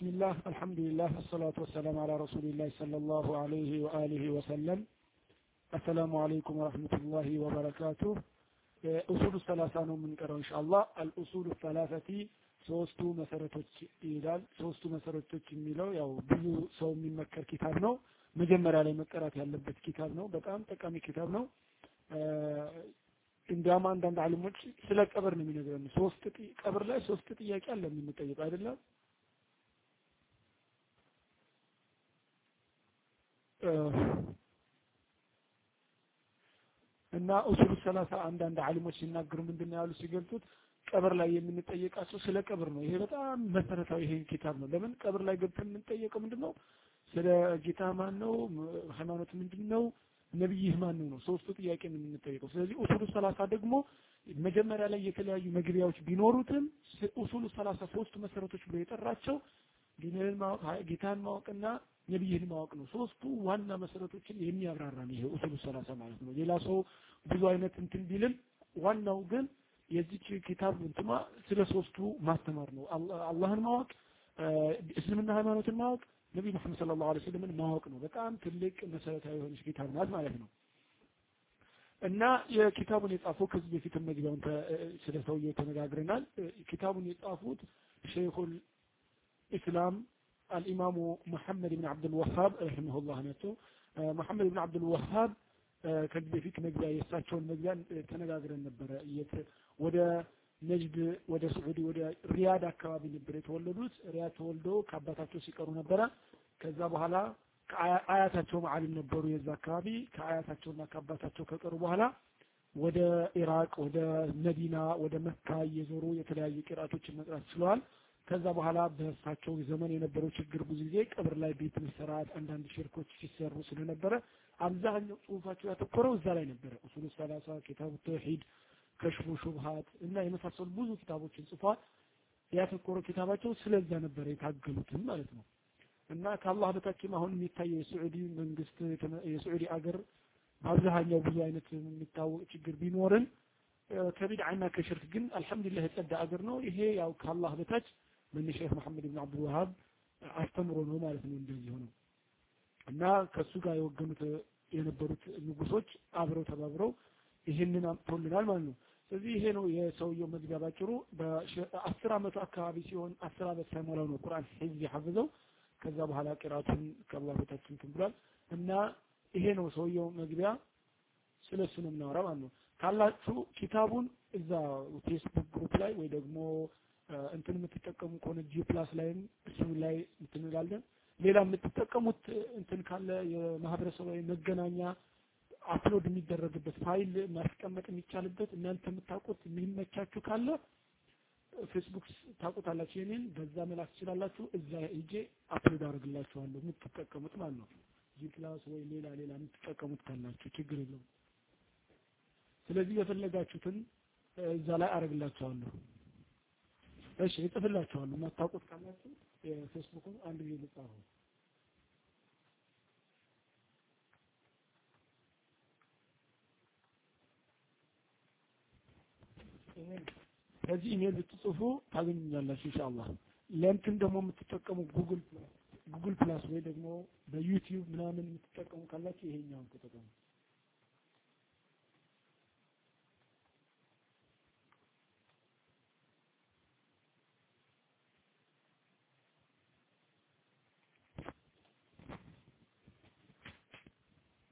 بسم الله الحمد لله والصلاة والسلام على رسول الله صلى الله عليه وآله وسلم السلام عليكم ورحمة الله وبركاته أصول الثلاثة من قرأ إن شاء الله الأصول الثلاثة ሶስቱ መሰረቶች ይላል ሶስቱ መሰረቶች የሚለው ያው ብዙ ሰው የሚመከር ኪታብ ነው መጀመሪያ ላይ መቀራት ያለበት ኪታብ ነው በጣም ጠቃሚ ኪታብ ነው እንዲያውም አንዳንድ አሊሞች ስለ ቀብር ነው የሚነግረን ሶስት ቀብር ላይ ሶስት ጥያቄ አለ የምንጠይቅ አይደለም እና ኡሱሉ ሰላሳ አንዳንድ አሊሞች ሲናገሩ ምንድን ያሉ ሲገልጹት ቀብር ላይ የምንጠየቃቸው ስለ ቀብር ነው። ይሄ በጣም መሰረታዊ ይሄ ኪታብ ነው። ለምን ቀብር ላይ ገብተን የምንጠየቀው ምንድን ነው ስለ ጌታ ማን ነው ሃይማኖት ምንድን ነው ነብይህ ማን ነው ሶስቱ ጥያቄ ነው የምንጠየቀው። ስለዚህ ኡሱሉ ሰላሳ ደግሞ መጀመሪያ ላይ የተለያዩ መግቢያዎች ቢኖሩትም ኡሱሉ ሰላሳ ሶስቱ መሰረቶች ብሎ የጠራቸው ዲንህን ማወቅ ጌታን ማወቅና ነብይህን ማወቅ ነው። ሶስቱ ዋና መሰረቶችን የሚያብራራ ነው ይሄ ኡሱሉ ሰላሳ ማለት ነው። ሌላ ሰው ብዙ አይነት እንትን ቢልም ዋናው ግን የዚች ኪታብ እንትማ ስለ ሶስቱ ማስተማር ነው። አላህን ማወቅ እስልምና ሃይማኖትን ማወቅ ነቢይ መሐመድ ሰለላሁ ዐለይሂ ወሰለምን ማወቅ ነው። በጣም ትልቅ መሰረታዊ የሆነች ኪታብ ናት ማለት ነው። እና የኪታቡን የጻፈው ከዚህ በፊት መግቢያውን ስለ ሰውየው ተነጋግረናል። ኪታቡን የጻፉት شيخ الإسلام الإمام መሐመድ ብን አብዱልወሃብ رحمه الله ናቸው መሐመድ ብን አብዱልወሃብ ከዚህ በፊት መግቢያ የእሳቸውን መግቢያ ተነጋግረን ነበረ ወደ ነጅድ ወደ ስዑዲ ወደ ሪያድ አካባቢ ነበር የተወለዱት። ሪያድ ተወልደው ከአባታቸው ሲቀሩ ነበረ። ከዛ በኋላ አያታቸው አሊም ነበሩ የዛ አካባቢ። ከአያታቸውና ከአባታቸው ከቀሩ በኋላ ወደ ኢራቅ ወደ መዲና ወደ መካ እየዞሩ የተለያዩ ቂራቶችን መቅራት ችለዋል ከዛ በኋላ በእሳቸው ዘመን የነበረው ችግር ብዙ ጊዜ ቀብር ላይ ቤት መሰራት አንዳንድ ሽርኮች ሲሰሩ ስለነበረ አብዛኛው ጽሁፋቸው ያተኮረው እዛ ላይ ነበረ። ኡሱሉ ሰላሳ ኪታቡ ተውሂድ ከሽፉ ሹብሃት እና የመሳሰሉ ብዙ ኪታቦችን ጽፏል። ያተኮረው ኪታባቸው ስለዛ ነበረ የታገሉትም ማለት ነው። እና ከአላህ በታችም አሁን የሚታየው የስዑዲ መንግስት የስዑዲ አገር በአብዛኛው ብዙ አይነት የሚታወቅ ችግር ቢኖርም ከቢድዓና ከሽርክ ግን አልহামዱሊላህ የጸዳ አገር ነው። ይሄ ያው ከአላህ በታች ምን ሼክ መሐመድ ብን አብዱል ወሃብ አስተምሮ ነው ማለት ነው እንደዚህ ሆነው። እና ከሱ ጋር የወገኑት የነበሩት ንጉሶች አብረው ተባብረው ይህንን አምጥቶልናል ማለት ነው። ስለዚህ ይሄ ነው የሰውየው መግቢያ ባጭሩ። በአስር አመቱ አካባቢ ሲሆን አስር አመት ሳይሞላው ነው ቁርአን ሒፍዝ የሐፈዘው ከዛ በኋላ ቅራቱን ከአላህ በታች እንትን ብሏል። እና ይሄ ነው ሰውየው መግቢያ። ስለሱ ነው የምናወራ ማለት ነው። ካላችሁ ኪታቡን እዛ ፌስቡክ group ላይ ወይ ደግሞ እንትን የምትጠቀሙ ከሆነ G Plus ላይም እሱ ላይ እንትን እንላለን። ሌላ የምትጠቀሙት እንትን ካለ የማህበረሰባዊ መገናኛ upload የሚደረግበት ፋይል ማስቀመጥ የሚቻልበት እናንተ የምታውቁት የሚመቻችሁ ካለ ፌስቡክ ታውቁታላችሁ። የኔን በዛ መላክ ትችላላችሁ። እዛ ሄጄ upload አድርግላችኋለሁ የምትጠቀሙት ማለት ነው። G Plus ወይ ሌላ ሌላ የምትጠቀሙት ካላችሁ ችግር የለውም። ስለዚህ የፈለጋችሁትን እዛ ላይ አረግላችኋለሁ እሺ እጽፍላችኋለሁ። የማታውቁት ካላችሁ የፌስቡክን አንድ ጊዜ ልጻፉ ከዚህ ኢሜል ብትጽፉ ታገኙኛላችሁ ኢንሻአላህ። ለእንትን ደግሞ የምትጠቀሙ ጉግል ጉግል ፕላስ ወይ ደግሞ በዩቲዩብ ምናምን የምትጠቀሙ ካላችሁ ይሄኛውን ተጠቀሙ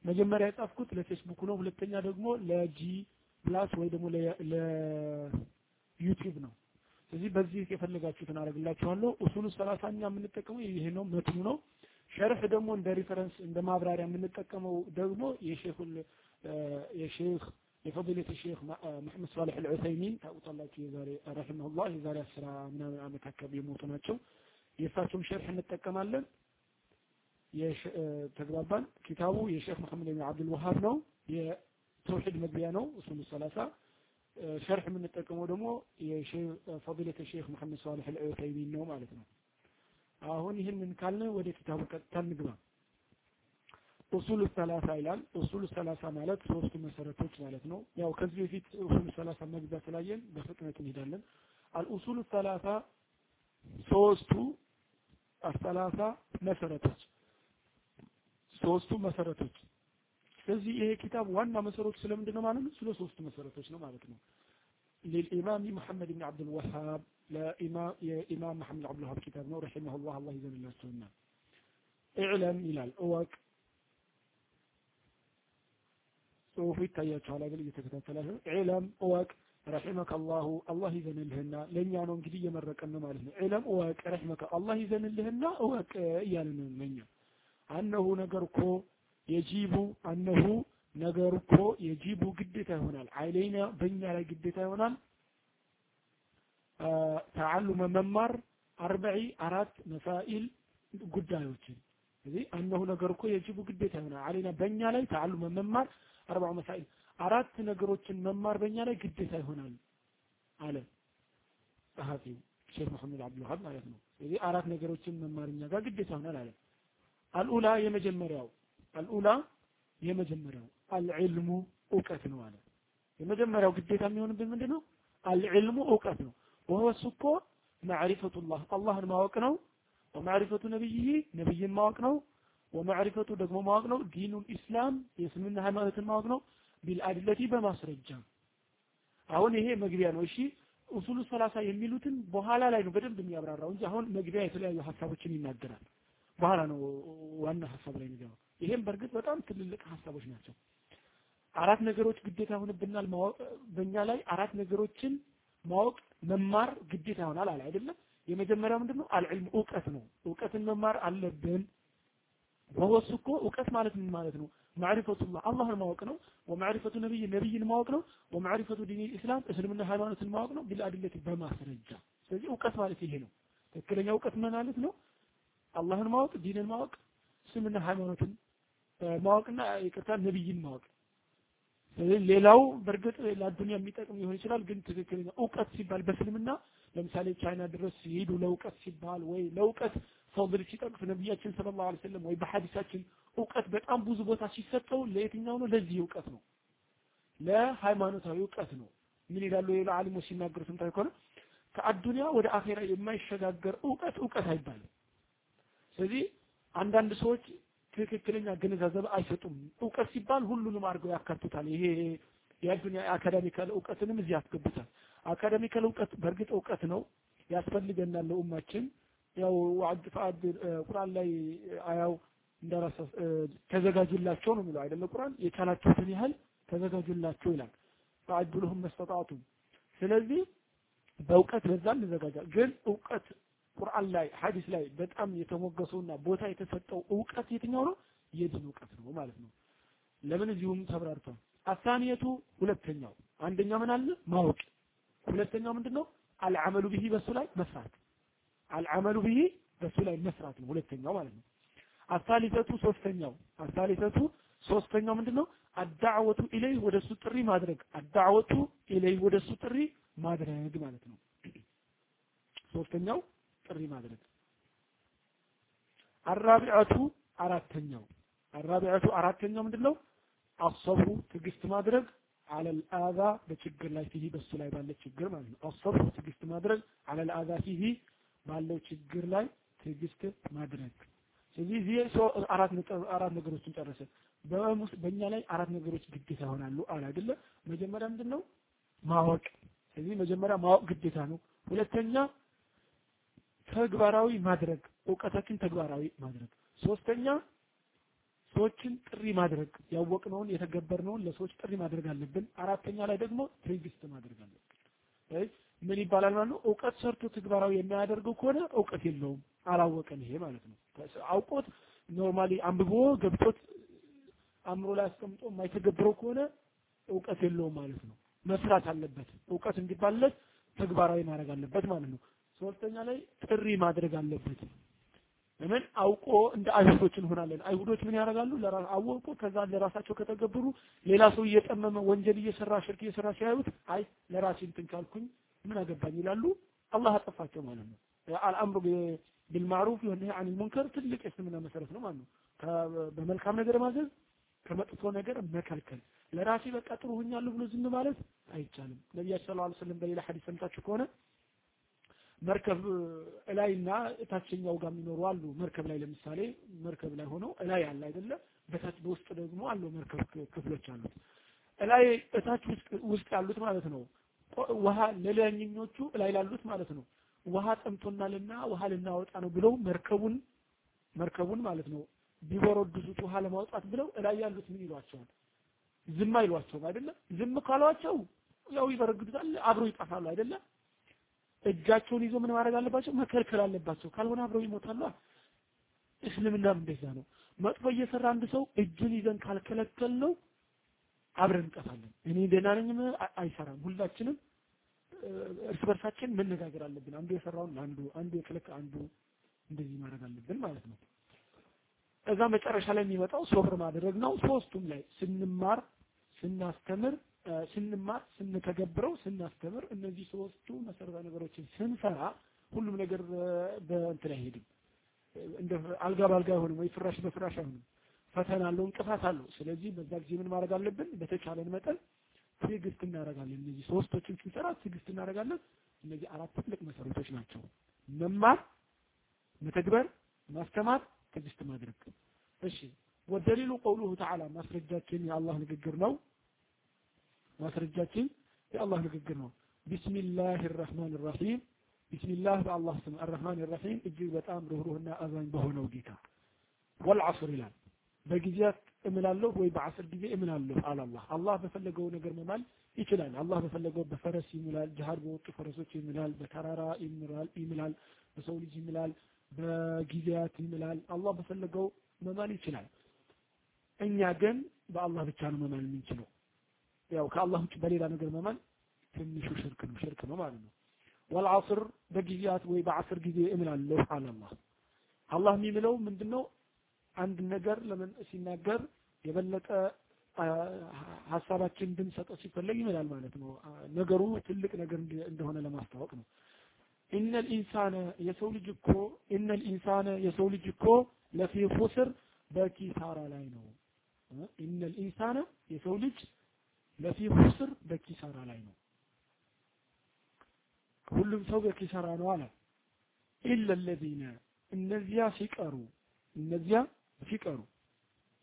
መጀመሪያ የጻፍኩት ለፌስቡክ ነው። ሁለተኛ ደግሞ ለጂ ፕላስ ወይ ደግሞ ለዩቲዩብ ነው። ስለዚህ በዚህ የፈለጋችሁትን አደርግላችኋለሁ። ኡሱሉ ሰላሳኛ የምንጠቀመው ይሄ ነው፣ መትኑ ነው። ሸርህ ደግሞ እንደ ሪፈረንስ እንደ ማብራሪያ የምንጠቀመው ደግሞ የሼኹል የሼኽ የፈضيلة الشيخ محمد صالح العثيمين ታውጣላችሁ የዛሬ رحمه የዛሬ 10 ምናምን ዓመት አካባቢ የሞቱ ናቸው። የእሳቸውም ሸርህ እንጠቀማለን። ተግባባን። ኪታቡ የሼክ መሐመድ ብን አብዱል ወሃብ ነው። የተውሂድ መግቢያ ነው። እሱም ሰላሳ ሸርህ የምንጠቀመው ደግሞ የፈዲለተ ሼክ መሐመድ ሷሊህ አልዑተይሚን ነው ማለት ነው። አሁን ይህንን ካልን ወደ ኪታቡ ቀጥታ እንግባ። ኡሱሉ ሰላሳ ይላል። ኡሱሉ ሰላሳ ማለት ሶስቱ መሰረቶች ማለት ነው። ያው ከዚህ በፊት ኡሱሉ ሰላሳ መግቢያ ስላየን በፍጥነት እንሄዳለን። አልኡሱሉ ሰላሳ ሶስቱ አሰላሳ መሰረቶች። ሶስቱ መሰረቶች ስለዚህ ይሄ ኪታብ ዋና መሰረቱ ስለምንድን ነው ማለት ነው ስለ ሶስቱ መሰረቶች ነው ማለት ነው للإمام محمد بن عبد الوهاب لإمام የኢማም መሐመድ አብዱል ወሃብ ኪታብ ነው ረሂመሁላህ አላህ ይዘንላቸውና ኢዕለም ይላል እወቅ ጽሁፉ ይታያችኋል አይደል እየተከታተላችሁ ኢዕለም እወቅ ረሒመከ አላሁ አላህ ይዘንልህና ለእኛ ነው እንግዲህ እየመረቀን ነው ማለት ነው ኢዕለም እወቅ ረሒመከ አላህ ይዘንልህና እወቅ እያልን ነው ለእኛ አነሁ ነገር እኮ የጂቡ አነሁ ነገር እኮ የጂቡ ግዴታ ይሆናል። አይለይና በእኛ ላይ ግዴታ ይሆናል። ተዓሉመ መማር አርበዒ አራት መሳኢል ጉዳዮችን። ስለዚህ አነሁ ነገር እኮ የጅቡ ግዴታ ይሆናል። አለና በእኛ ላይ ተዓሉመ መማር አርባዕ መሳኢል አራት ነገሮችን መማር በእኛ ላይ ግዴታ ይሆናል አለ ጸሐፊው ሼክ መሐመድ አብዱልዋሃብ ማለት ነው። ስለዚህ አራት ነገሮችን መማር እኛ ጋር ግዴታ ይሆናል አለ አልኡላ የመጀመሪያው አልኡላ የመጀመሪያው አልዕልሙ እውቀት ነው አለ። የመጀመሪያው ግዴታ የሚሆንብን ምንድን ነው አልዕልሙ እውቀት ነው። ወሆ እሱ እኮ ማዕሪፈቱላህ አላህን ማወቅ ነው። ወማዕሪፈቱ ነቢይህ ነቢይን ማወቅ ነው። ወማዕሪፈቱ ደግሞ ማወቅ ነው። ዲኑል ኢስላም የእስልምና ሃይማኖትን ማወቅ ነው። ቢልአድለቲ በማስረጃ። አሁን ይሄ መግቢያ ነው። እሺ ኡሱሉ ሰላሳ የሚሉትን በኋላ ላይ ነው በደንብ የሚያብራራው እንጂ አሁን መግቢያ የተለያዩ ሀሳቦችን ይናገራል በኋላ ነው ዋና ሀሳብ ላይ የሚገባው። ይሄም በእርግጥ በጣም ትልልቅ ሀሳቦች ናቸው። አራት ነገሮች ግዴታ ይሆንብናል በእኛ ላይ አራት ነገሮችን ማወቅ መማር ግዴታ ይሆናል አለ አይደለም የመጀመሪያው ምንድነው? አልዕልም እውቀት ነው። እውቀትን መማር አለብን። ወወሱ እኮ እውቀት ማለት ምን ማለት ነው? ማዕሪፈቱላህ አላህን ማወቅ ነው። ወማዕሪፈቱ ነቢይ ነቢይን ማወቅ ነው። ወማዕሪፈቱ ዲን ኢስላም እስልምና ሃይማኖትን ማወቅ ነው። ቢልአድለት በማስረጃ። ስለዚህ እውቀት ማለት ይሄ ነው። ትክክለኛ እውቀት ማለት ነው አላህን ማወቅ ዲንን ማወቅ እስልምና ሃይማኖትን ማወቅና ይቅርታ ነቢይን ማወቅ። ሌላው በእርግጥ ለአዱንያ የሚጠቅም ሊሆን ይችላል ግን ትክክለኛ እውቀት ሲባል በእስልምና ለምሳሌ ቻይና ድረስ ሲሄዱ ለእውቀት ሲባል ወይ ለእውቀት ፈضል ሲጠቅስ ነቢያችን ስለ ላሁ ሰለም ወይ በሐዲሳችን እውቀት በጣም ብዙ ቦታ ሲሰጠው ለየትኛው ነው? ለዚህ እውቀት ነው። ለሃይማኖታዊ እውቀት ነው። ምን ይላሉ? ሌላ አሊሞች ሲናገሩ ስንታይ ከሆነ ከአዱንያ ወደ አኼራ የማይሸጋገር እውቀት እውቀት አይባልም ስለዚህ አንዳንድ ሰዎች ትክክለኛ ግንዛቤ አይሰጡም። እውቀት ሲባል ሁሉንም አድርገው ያካትታል። ይሄ የአዱንያ አካዳሚካል እውቀትንም እዚህ ያስገቡታል አካዳሚካል እውቀት በእርግጥ እውቀት ነው ያስፈልገናል ለኡማችን። ያው ወዐድ ፈአድ ቁርአን ላይ አያው እንደራሳ ተዘጋጁላቸው ነው የሚለው አይደለ ቁርአን? የቻላችሁትን ያህል ተዘጋጁላቸው ይላል። ፈአዱ ለሁም መስተጣቱም ስለዚህ በእውቀት በዛ እንዘጋጃል ግን እውቀት ቁርአን ላይ ሐዲስ ላይ በጣም የተሞገሰውና ቦታ የተሰጠው እውቀት የትኛው ነው? የዲን እውቀት ነው ማለት ነው። ለምን እዚሁም ተብራርቷል? አሳኒየቱ ሁለተኛው። አንደኛ ምን አለ? ማወቅ። ሁለተኛው ምንድነው? አልዓመሉ ቢሂ በሱ ላይ መስራት። አልዓመሉ ቢሂ በሱ ላይ መስራት ነው ሁለተኛው ማለት ነው። አሳሊሰቱ ሶስተኛው። አሳሊሰቱ ሶስተኛው ምንድነው? አዳዕወቱ ኢለይ ወደሱ ጥሪ ማድረግ። አዳዕወቱ ኢለይ ወደሱ ጥሪ ማድረግ ማለት ነው። ሶስተኛው ጥሪ ማድረግ አራቢዐቱ አራተኛው። አራቢዐቱ አራተኛው ምንድነው? አሰብሩ ትዕግስት ማድረግ አለል አዛ በችግር ላይ ፊሂ በሱ ላይ ባለ ችግር ማለት ነው። አሰብሩ ትዕግስት ማድረግ አለል አዛ ፊሂ ባለው ችግር ላይ ትዕግስት ማድረግ። ስለዚህ እዚህ አራት አራት ነገሮችን ጨረሰ። በእኛ ላይ አራት ነገሮች ግዴታ ይሆናሉ አለ አይደለ? መጀመሪያ ምንድነው? ማወቅ። ስለዚህ መጀመሪያ ማወቅ ግዴታ ነው። ሁለተኛ ተግባራዊ ማድረግ እውቀታችን ተግባራዊ ማድረግ። ሶስተኛ ሰዎችን ጥሪ ማድረግ። ያወቅነውን የተገበርነውን ለሰዎች ጥሪ ማድረግ አለብን። አራተኛ ላይ ደግሞ ትዕግስት ማድረግ አለብን። ምን ይባላል ማለት ነው? እውቀት ሰርቶ ተግባራዊ የሚያደርገው ከሆነ እውቀት የለውም። አላወቀም ይሄ ማለት ነው። አውቆት normally አንብቦ ገብቶት አእምሮ ላይ አስቀምጦ የማይተገብረው ከሆነ እውቀት የለውም ማለት ነው። መስራት አለበት። እውቀት እንዲባለት ተግባራዊ ማድረግ አለበት ማለት ነው ሶስተኛ ላይ ጥሪ ማድረግ አለበት። ለምን? አውቆ እንደ አይሁዶች እንሆናለን። አይሁዶች ምን ያደርጋሉ? ለራስ አወቁ ከዛ ለራሳቸው ከተገብሩ ሌላ ሰው እየጠመመ ወንጀል እየሰራ ሽርክ እየሰራ ሲያዩት አይ ለራሴ እንትን ካልኩኝ ምን አገባኝ ይላሉ። አላህ አጠፋቸው ማለት ነው። አልአምሩ ቢልማዕሩፍ ወነህይ አኒል ሙንከር ትልቅ የእስልምና መሰረት ነው ማለት ነው። በመልካም ነገር ማዘዝ ከመጥፎ ነገር መከልከል። ለራሴ በቃ ጥሩ ሆኛለሁ ብሎ ዝም ማለት አይቻልም። ነቢያችን ሰለላሁ ዐለይሂ ወሰለም በሌላ ሐዲስ ሰምታችሁ ከሆነ መርከብ እላይና ታችኛው ጋር የሚኖሩ አሉ። መርከብ ላይ ለምሳሌ መርከብ ላይ ሆነው እላይ አለ አይደለ? በታች በውስጥ ደግሞ አለው መርከብ ክፍሎች አሉት። እላይ እታች ውስጥ ያሉት ማለት ነው። ውሃ ለላይኞቹ እላይ ላሉት ማለት ነው። ውሃ ጠምቶናልና ውሃ ልናወጣ ነው ብለው መርከቡን መርከቡን ማለት ነው ቢበረድሱት ውሃ ለማውጣት ብለው እላይ ያሉት ምን ይሏቸዋል? ዝም አይሏቸውም አይደለ? ዝም ካሏቸው ያው ይበረግዱታል፣ አብረው ይጠፋሉ አይደለ? እጃቸውን ይዞ ምን ማድረግ አለባቸው? መከልከል አለባቸው። ካልሆነ አብረው ይሞታሉ። እስልምናም እንደዛ ነው። መጥፎ እየሰራ አንድ ሰው እጁን ይዘን ካልከለከል ነው አብረን እንጠፋለን። እኔ ደህና ነኝ አይሰራም። ሁላችንም እርስ በርሳችን መነጋገር አለብን። አንዱ የሰራውን ለአንዱ አንዱ የከለከ አንዱ እንደዚህ ማድረግ አለብን ማለት ነው። እዛ መጨረሻ ላይ የሚመጣው ሶብር ማድረግ ነው። ሶስቱም ላይ ስንማር፣ ስናስተምር፣ ስንማር፣ ስንተገብረው፣ ስናስተምር እነዚህ ሶስቱ መሰረታዊ ነገሮችን ስንሰራ ሁሉም ነገር በእንትን አይሄድም። እንደ አልጋ ባልጋ አይሆንም ወይ ፍራሽ በፍራሽ አይሆንም። ፈተና አለው፣ እንቅፋት አለው። ስለዚህ በዛ ጊዜ ምን ማድረግ አለብን? በተቻለን መጠን ትዕግስት እናደርጋለን። እነዚህ ሶስቶችን ስንሰራ ትዕግስት እናደርጋለን። እነዚህ አራት ትልቅ መሰረቶች ናቸው። መማር፣ መተግበር፣ ማስተማር፣ ትዕግስት ማድረግ። እሺ ወደሊሉ ቀውሉሁ ተዓላ ማስረጃችን የአላህ ንግግር ነው። ማስረጃችን የአላህ ንግግር ነው። ቢስሚላህ ራህማን ራሂም ቢስሚላህ በአላህ ስም አርህማን ራሂም እጅግ በጣም ርህሩህና አዛኝ በሆነው ጌታ ወልዐስር ይላል። በጊዜያት እምላለሁ ወይ በአስር ጊዜ እምላለሁ አለ አላህ በፈለገው ነገር መማል ይችላል። አላህ በፈለገው በፈረስ ይምላል፣ ጅሃድ በወጡ ፈረሶች ይምላል፣ በተራራ ይምላል፣ ይምላል፣ በሰው ልጅ ይምላል፣ በጊዜያት ይምላል። አላህ በፈለገው መማል ይችላል። እኛ ግን በአላህ ብቻ ነው መማል የምንችለው። ያው ከአላህ ውጭ በሌላ ነገር መማል ትንሹ ሽርክ ነው፣ ሽርክ ነው ማለት ነው። ወልዐስር በጊዜያት ወይ በአስር ጊዜ እምላለሁ አለ አላህ። አላህ የሚምለው ምንድነው? አንድ ነገር ለምን ሲናገር የበለጠ ሀሳባችን እንድንሰጠው ሲፈለግ ይምላል ማለት ነው። ነገሩ ትልቅ ነገር እንደሆነ ለማስታወቅ ነው። إن الإنسان የሰው ልጅ እኮ إن الإنسان የሰው ልጅ እኮ لفي خسر በኪሳራ ላይ ነው። إن الإنسان የሰው ልጅ لفي خسر በኪሳራ ላይ ነው። ሁሉም ሰው በኪሳራ ነው አለ። إلا الذين እነዚያ ሲቀሩ እነዚያ ሲቀሩ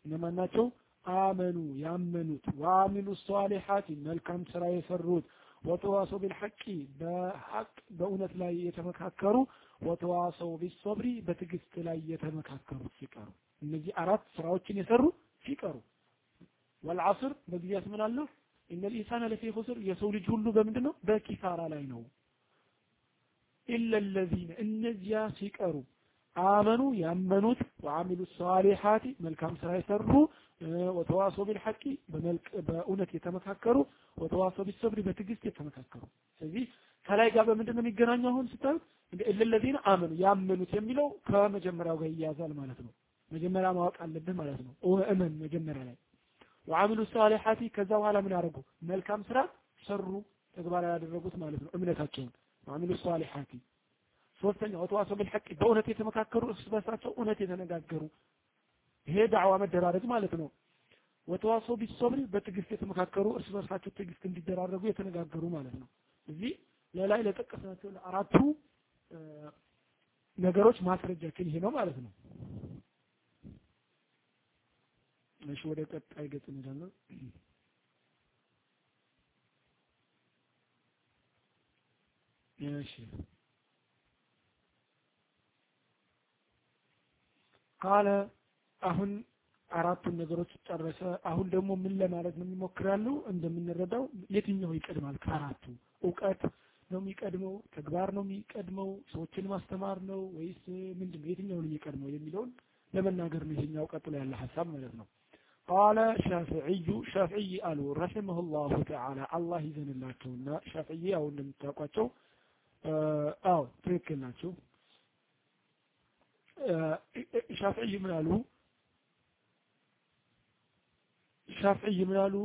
እነማን ናቸው? آمنوا ያመኑት፣ وعملوا الصالحات መልካም ስራ የሰሩት፣ وتواصوا بالحق በሐቅ በእውነት ላይ የተመካከሩ፣ وتواصوا بالصبر በትዕግስት ላይ የተመካከሩት ሲቀሩ እነዚህ አራት ስራዎችን የሰሩ ሲቀሩ والعصر በጊዜያት ምን አለ إن الإنسان لفي خسر የሰው ልጅ ሁሉ በምንድን ነው በኪሳራ ላይ ነው። ኢለ ለዚነ እነዚያ ሲቀሩ አመኑ ያመኑት ወአሚሉ ሷሊሓቲ መልካም ስራ የሰሩ ወተዋሶ ቢልሐቂ በእውነት የተመካከሩ ወተዋሶ ቢሰብሪ በትዕግስት የተመካከሩ። ስለዚህ ከላይ ጋር በምንድን ነው የሚገናኘው አሁን ስታዩት? ኢለ ለዚነ አመኑ ያመኑት የሚለው ከመጀመሪያው ጋር ይያዛል ማለት ነው። መጀመሪያ ማወቅ አለብህ ማለት ነው። እመን መጀመሪያ ላይ ወአሚሉ ሷሊሓቲ ከዛ በኋላ ምን ያደረጉ መልካም ስራ ሰሩ ተግባራዊ ያደረጉት ማለት ነው እምነታቸውን ወአሚሉ ሷሊሓቲ ሶስተኛ ወተዋሰው ቢልሐቅ በእውነት የተመካከሩ እርስ በርሳቸው እውነት የተነጋገሩ ይሄ ዳዕዋ መደራረግ ማለት ነው። ወተዋሰው ቢሶብሪ በትዕግስት የተመካከሩ እርስ በርሳቸው ትዕግስት እንዲደራረጉ የተነጋገሩ ማለት ነው። እዚህ ለላይ ለጠቀስናቸው ለአራቱ ነገሮች ማስረጃችን ይሄ ነው ማለት ነው። እሺ ወደ ቀጣይ ገጽ እንሄዳለን። እሺ ቃለ አሁን አራቱን ነገሮች ጨረሰ። አሁን ደግሞ ምን ለማለት ነው የሚሞክራሉ? እንደምንረዳው የትኛው ይቀድማል? ከአራቱ እውቀት ነው የሚቀድመው? ተግባር ነው የሚቀድመው? ሰዎችን ማስተማር ነው ወይስ ምንድን ነው? የትኛው ነው የሚቀድመው የሚለውን ለመናገር ነው ይሄኛው ቀጥሎ ያለ ሀሳብ ማለት ነው። ቃለ ሻፊዕዩ ሻፊዒ አሉ ረሒመሁ ላሁ ተዓላ አላህ ይዘንላቸውና ሻፊዒ ያው እንደምታውቋቸው አዎ ትክክል ናቸው። ሻፍዕይ ምን አሉ? ሻፍዕይ ምን አሉ?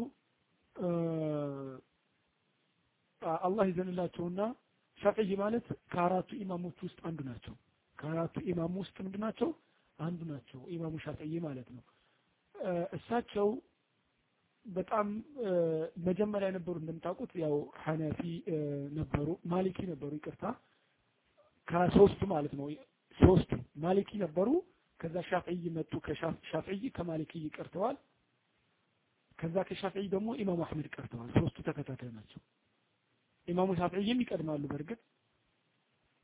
አላህ ይዘንላቸውና ሻፍዕይ ማለት ከአራቱ ኢማሞች ውስጥ አንዱ ናቸው። ከአራቱ ኢማም ውስጥ ምንድን ናቸው? አንዱ ናቸው። ኢማሙ ሻፍዕይ ማለት ነው። እሳቸው በጣም መጀመሪያ የነበሩ እንደምታውቁት ያው ሐነፊ ነበሩ፣ ማሊኪ ነበሩ፣ ይቅርታ። ከሶስቱ ማለት ነው ሶስቱ ማሊኪ ነበሩ። ከዛ ሻፍዒይ መጡ ከሻፍዒይ ከማሊኪይ ቀርተዋል። ከዛ ከሻፍዒይ ደግሞ ኢማሙ አህመድ ቀርተዋል። ሶስቱ ተከታታይ ናቸው። ኢማሙ ሻፍዒይም ይቀድማሉ በእርግጥ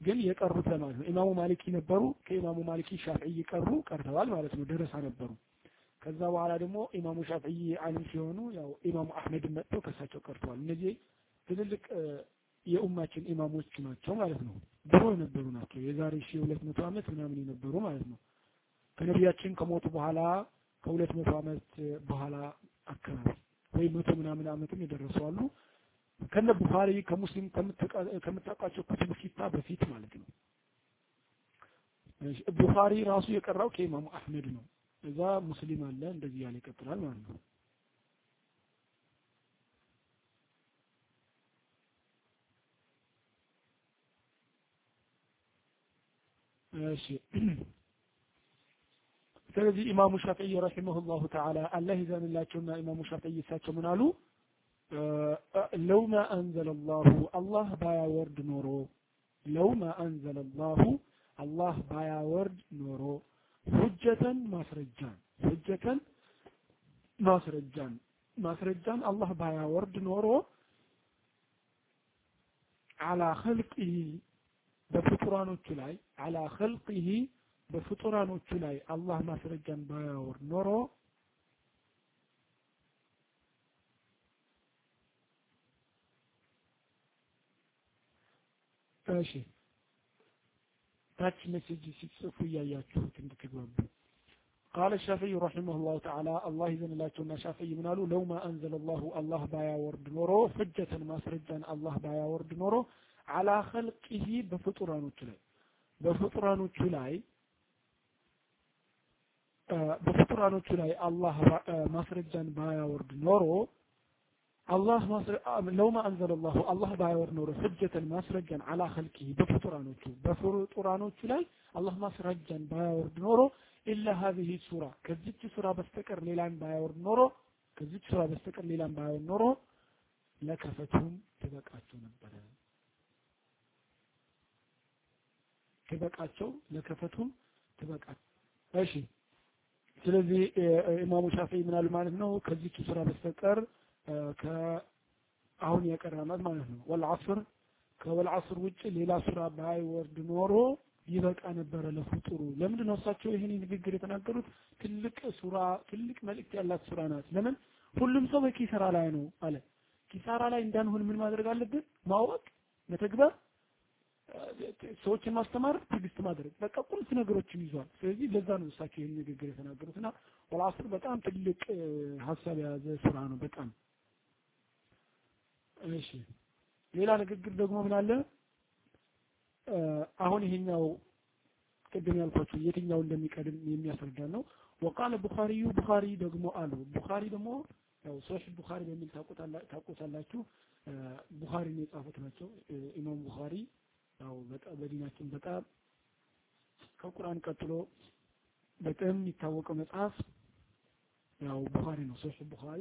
ግን የቀሩት ለማለት ነው። ኢማሙ ማሊኪ ነበሩ ከኢማሙ ማሊኪ ሻፍዒይ ቀሩ ቀርተዋል ማለት ነው። ደረሳ ነበሩ ከዛ በኋላ ደግሞ ኢማሙ ሻፍዒይ አሊም ሲሆኑ ያው ኢማሙ አህመድ መጥተው ከሳቸው ቀርተዋል። እነዚህ ትልልቅ የኡማችን ኢማሞች ናቸው ማለት ነው። ድሮ የነበሩ ናቸው። የዛሬ ሺህ ሁለት መቶ ዓመት ምናምን የነበሩ ማለት ነው። ከነቢያችን ከሞቱ በኋላ ከሁለት መቶ ዓመት በኋላ አካባቢ ወይ መቶ ምናምን ዓመትም የደረሱ አሉ። ከነ ቡኻሪ ከሙስሊም ከምታውቃቸው ኩቱብ ሲታ በፊት ማለት ነው። ቡኻሪ ራሱ የቀራው ከኢማሙ አህመድ ነው እዛ ሙስሊም አለ እንደዚህ ያለ ይቀጥላል ማለት ነው። እሺ። ስለዚህ ኢማሙ ሻፊዒ رحمه الله تعالى አላህ ይዘንላቸውና ኢማሙ ሻፊዒ እሳቸው ምን አሉ? لو ما አላህ ባያወርድ ኖሮ لو ما أنزل الله አላህ ባያወርድ ኖሮ ሁጀተን ማስረጃን ሁጀተን ማስረጃን። ማስረጃን አላህ ባያወርድ ኖሮ على خلقه በፍጡራኖቹ ላይ አላ ኸልቂሂ በፍጡራኖቹ ላይ አላህ ማስረጃን ባያወርድ ኖሮ እሺ ታች ሜሴጅ ሲጽፉ እያያችሁት እንድትግባቡ قال الشافعي رحمه الله تعالى الله إذن الله تنا شافعي منالو لو ما أنزل الله الله بايا ورد نورو حجة ماسرجا الله بايا ورد نورو على خلقه بفطرانو تلاي بفطرانو تلاي በፍጡራኖቹ ላይ አላህ ማስረጃን ባያወርድ ኖሮ አላህ لو ما أنزل አላህ ባያወርድ ኖሮ ህጀተን ማስረጃን على خلقه በፍጡራኖቹ በፍጡራኖቹ ላይ አላህ ማስረጃን ባያወርድ ኖሮ إلا هذه السورة ከዚች ሱራ በስተቀር ሌላን ባያወርድ ኖሮ ከዚች ሱራ በስተቀር ሌላን ባያወርድ ኖሮ ለከፈቱም ትበቃቸው ነበረ። ትበቃቸው ለከፈቱም ትበቃ እሺ። ስለዚህ ኢማሙ ሻፊዒ ምናሉ ማለት ነው? ከዚች ሱራ በስተቀር ከአሁን የቀራናት ማለት ነው። ወልዓስር ከወልዓስር ውጭ ሌላ ሱራ ባይወርድ ኖሮ ይበቃ ነበረ ለፍጡሩ። ለምንድን ነው እሳቸው ይህን ንግግር የተናገሩት? ትልቅ ሱራ ትልቅ መልእክት ያላት ሱራ ናት። ለምን? ሁሉም ሰው በኪሳራ ላይ ነው አለ። ኪሳራ ላይ እንዳንሆን ምን ማድረግ አለብን? ማወቅ መተግበር ሰዎችን ማስተማር ትዕግስት ማድረግ። በቃ ቁልፍ ነገሮችን ይዟል። ስለዚህ ለዛ ነው እሳቸው ይህን ንግግር የተናገሩት። እና ወልዓስር በጣም ትልቅ ሀሳብ የያዘ ስራ ነው በጣም እሺ። ሌላ ንግግር ደግሞ ምን አለ? አሁን ይሄኛው ቅድም ያልኳችሁ የትኛው እንደሚቀድም የሚያስረዳ ነው። وقال البخاري ቡኻሪ ደግሞ አሉ። ቡኻሪ ደግሞ ያው ሶሒህ ቡኻሪ በሚል ታውቁታላችሁ። ቡኻሪን የጻፉት ናቸው። ኢማም ቡኻሪ ያው በዲናችን በጣም ከቁርአን ቀጥሎ በጣም የሚታወቀው መጽሐፍ ያው ቡኻሪ ነው። ሶሒህ ቡኻሪ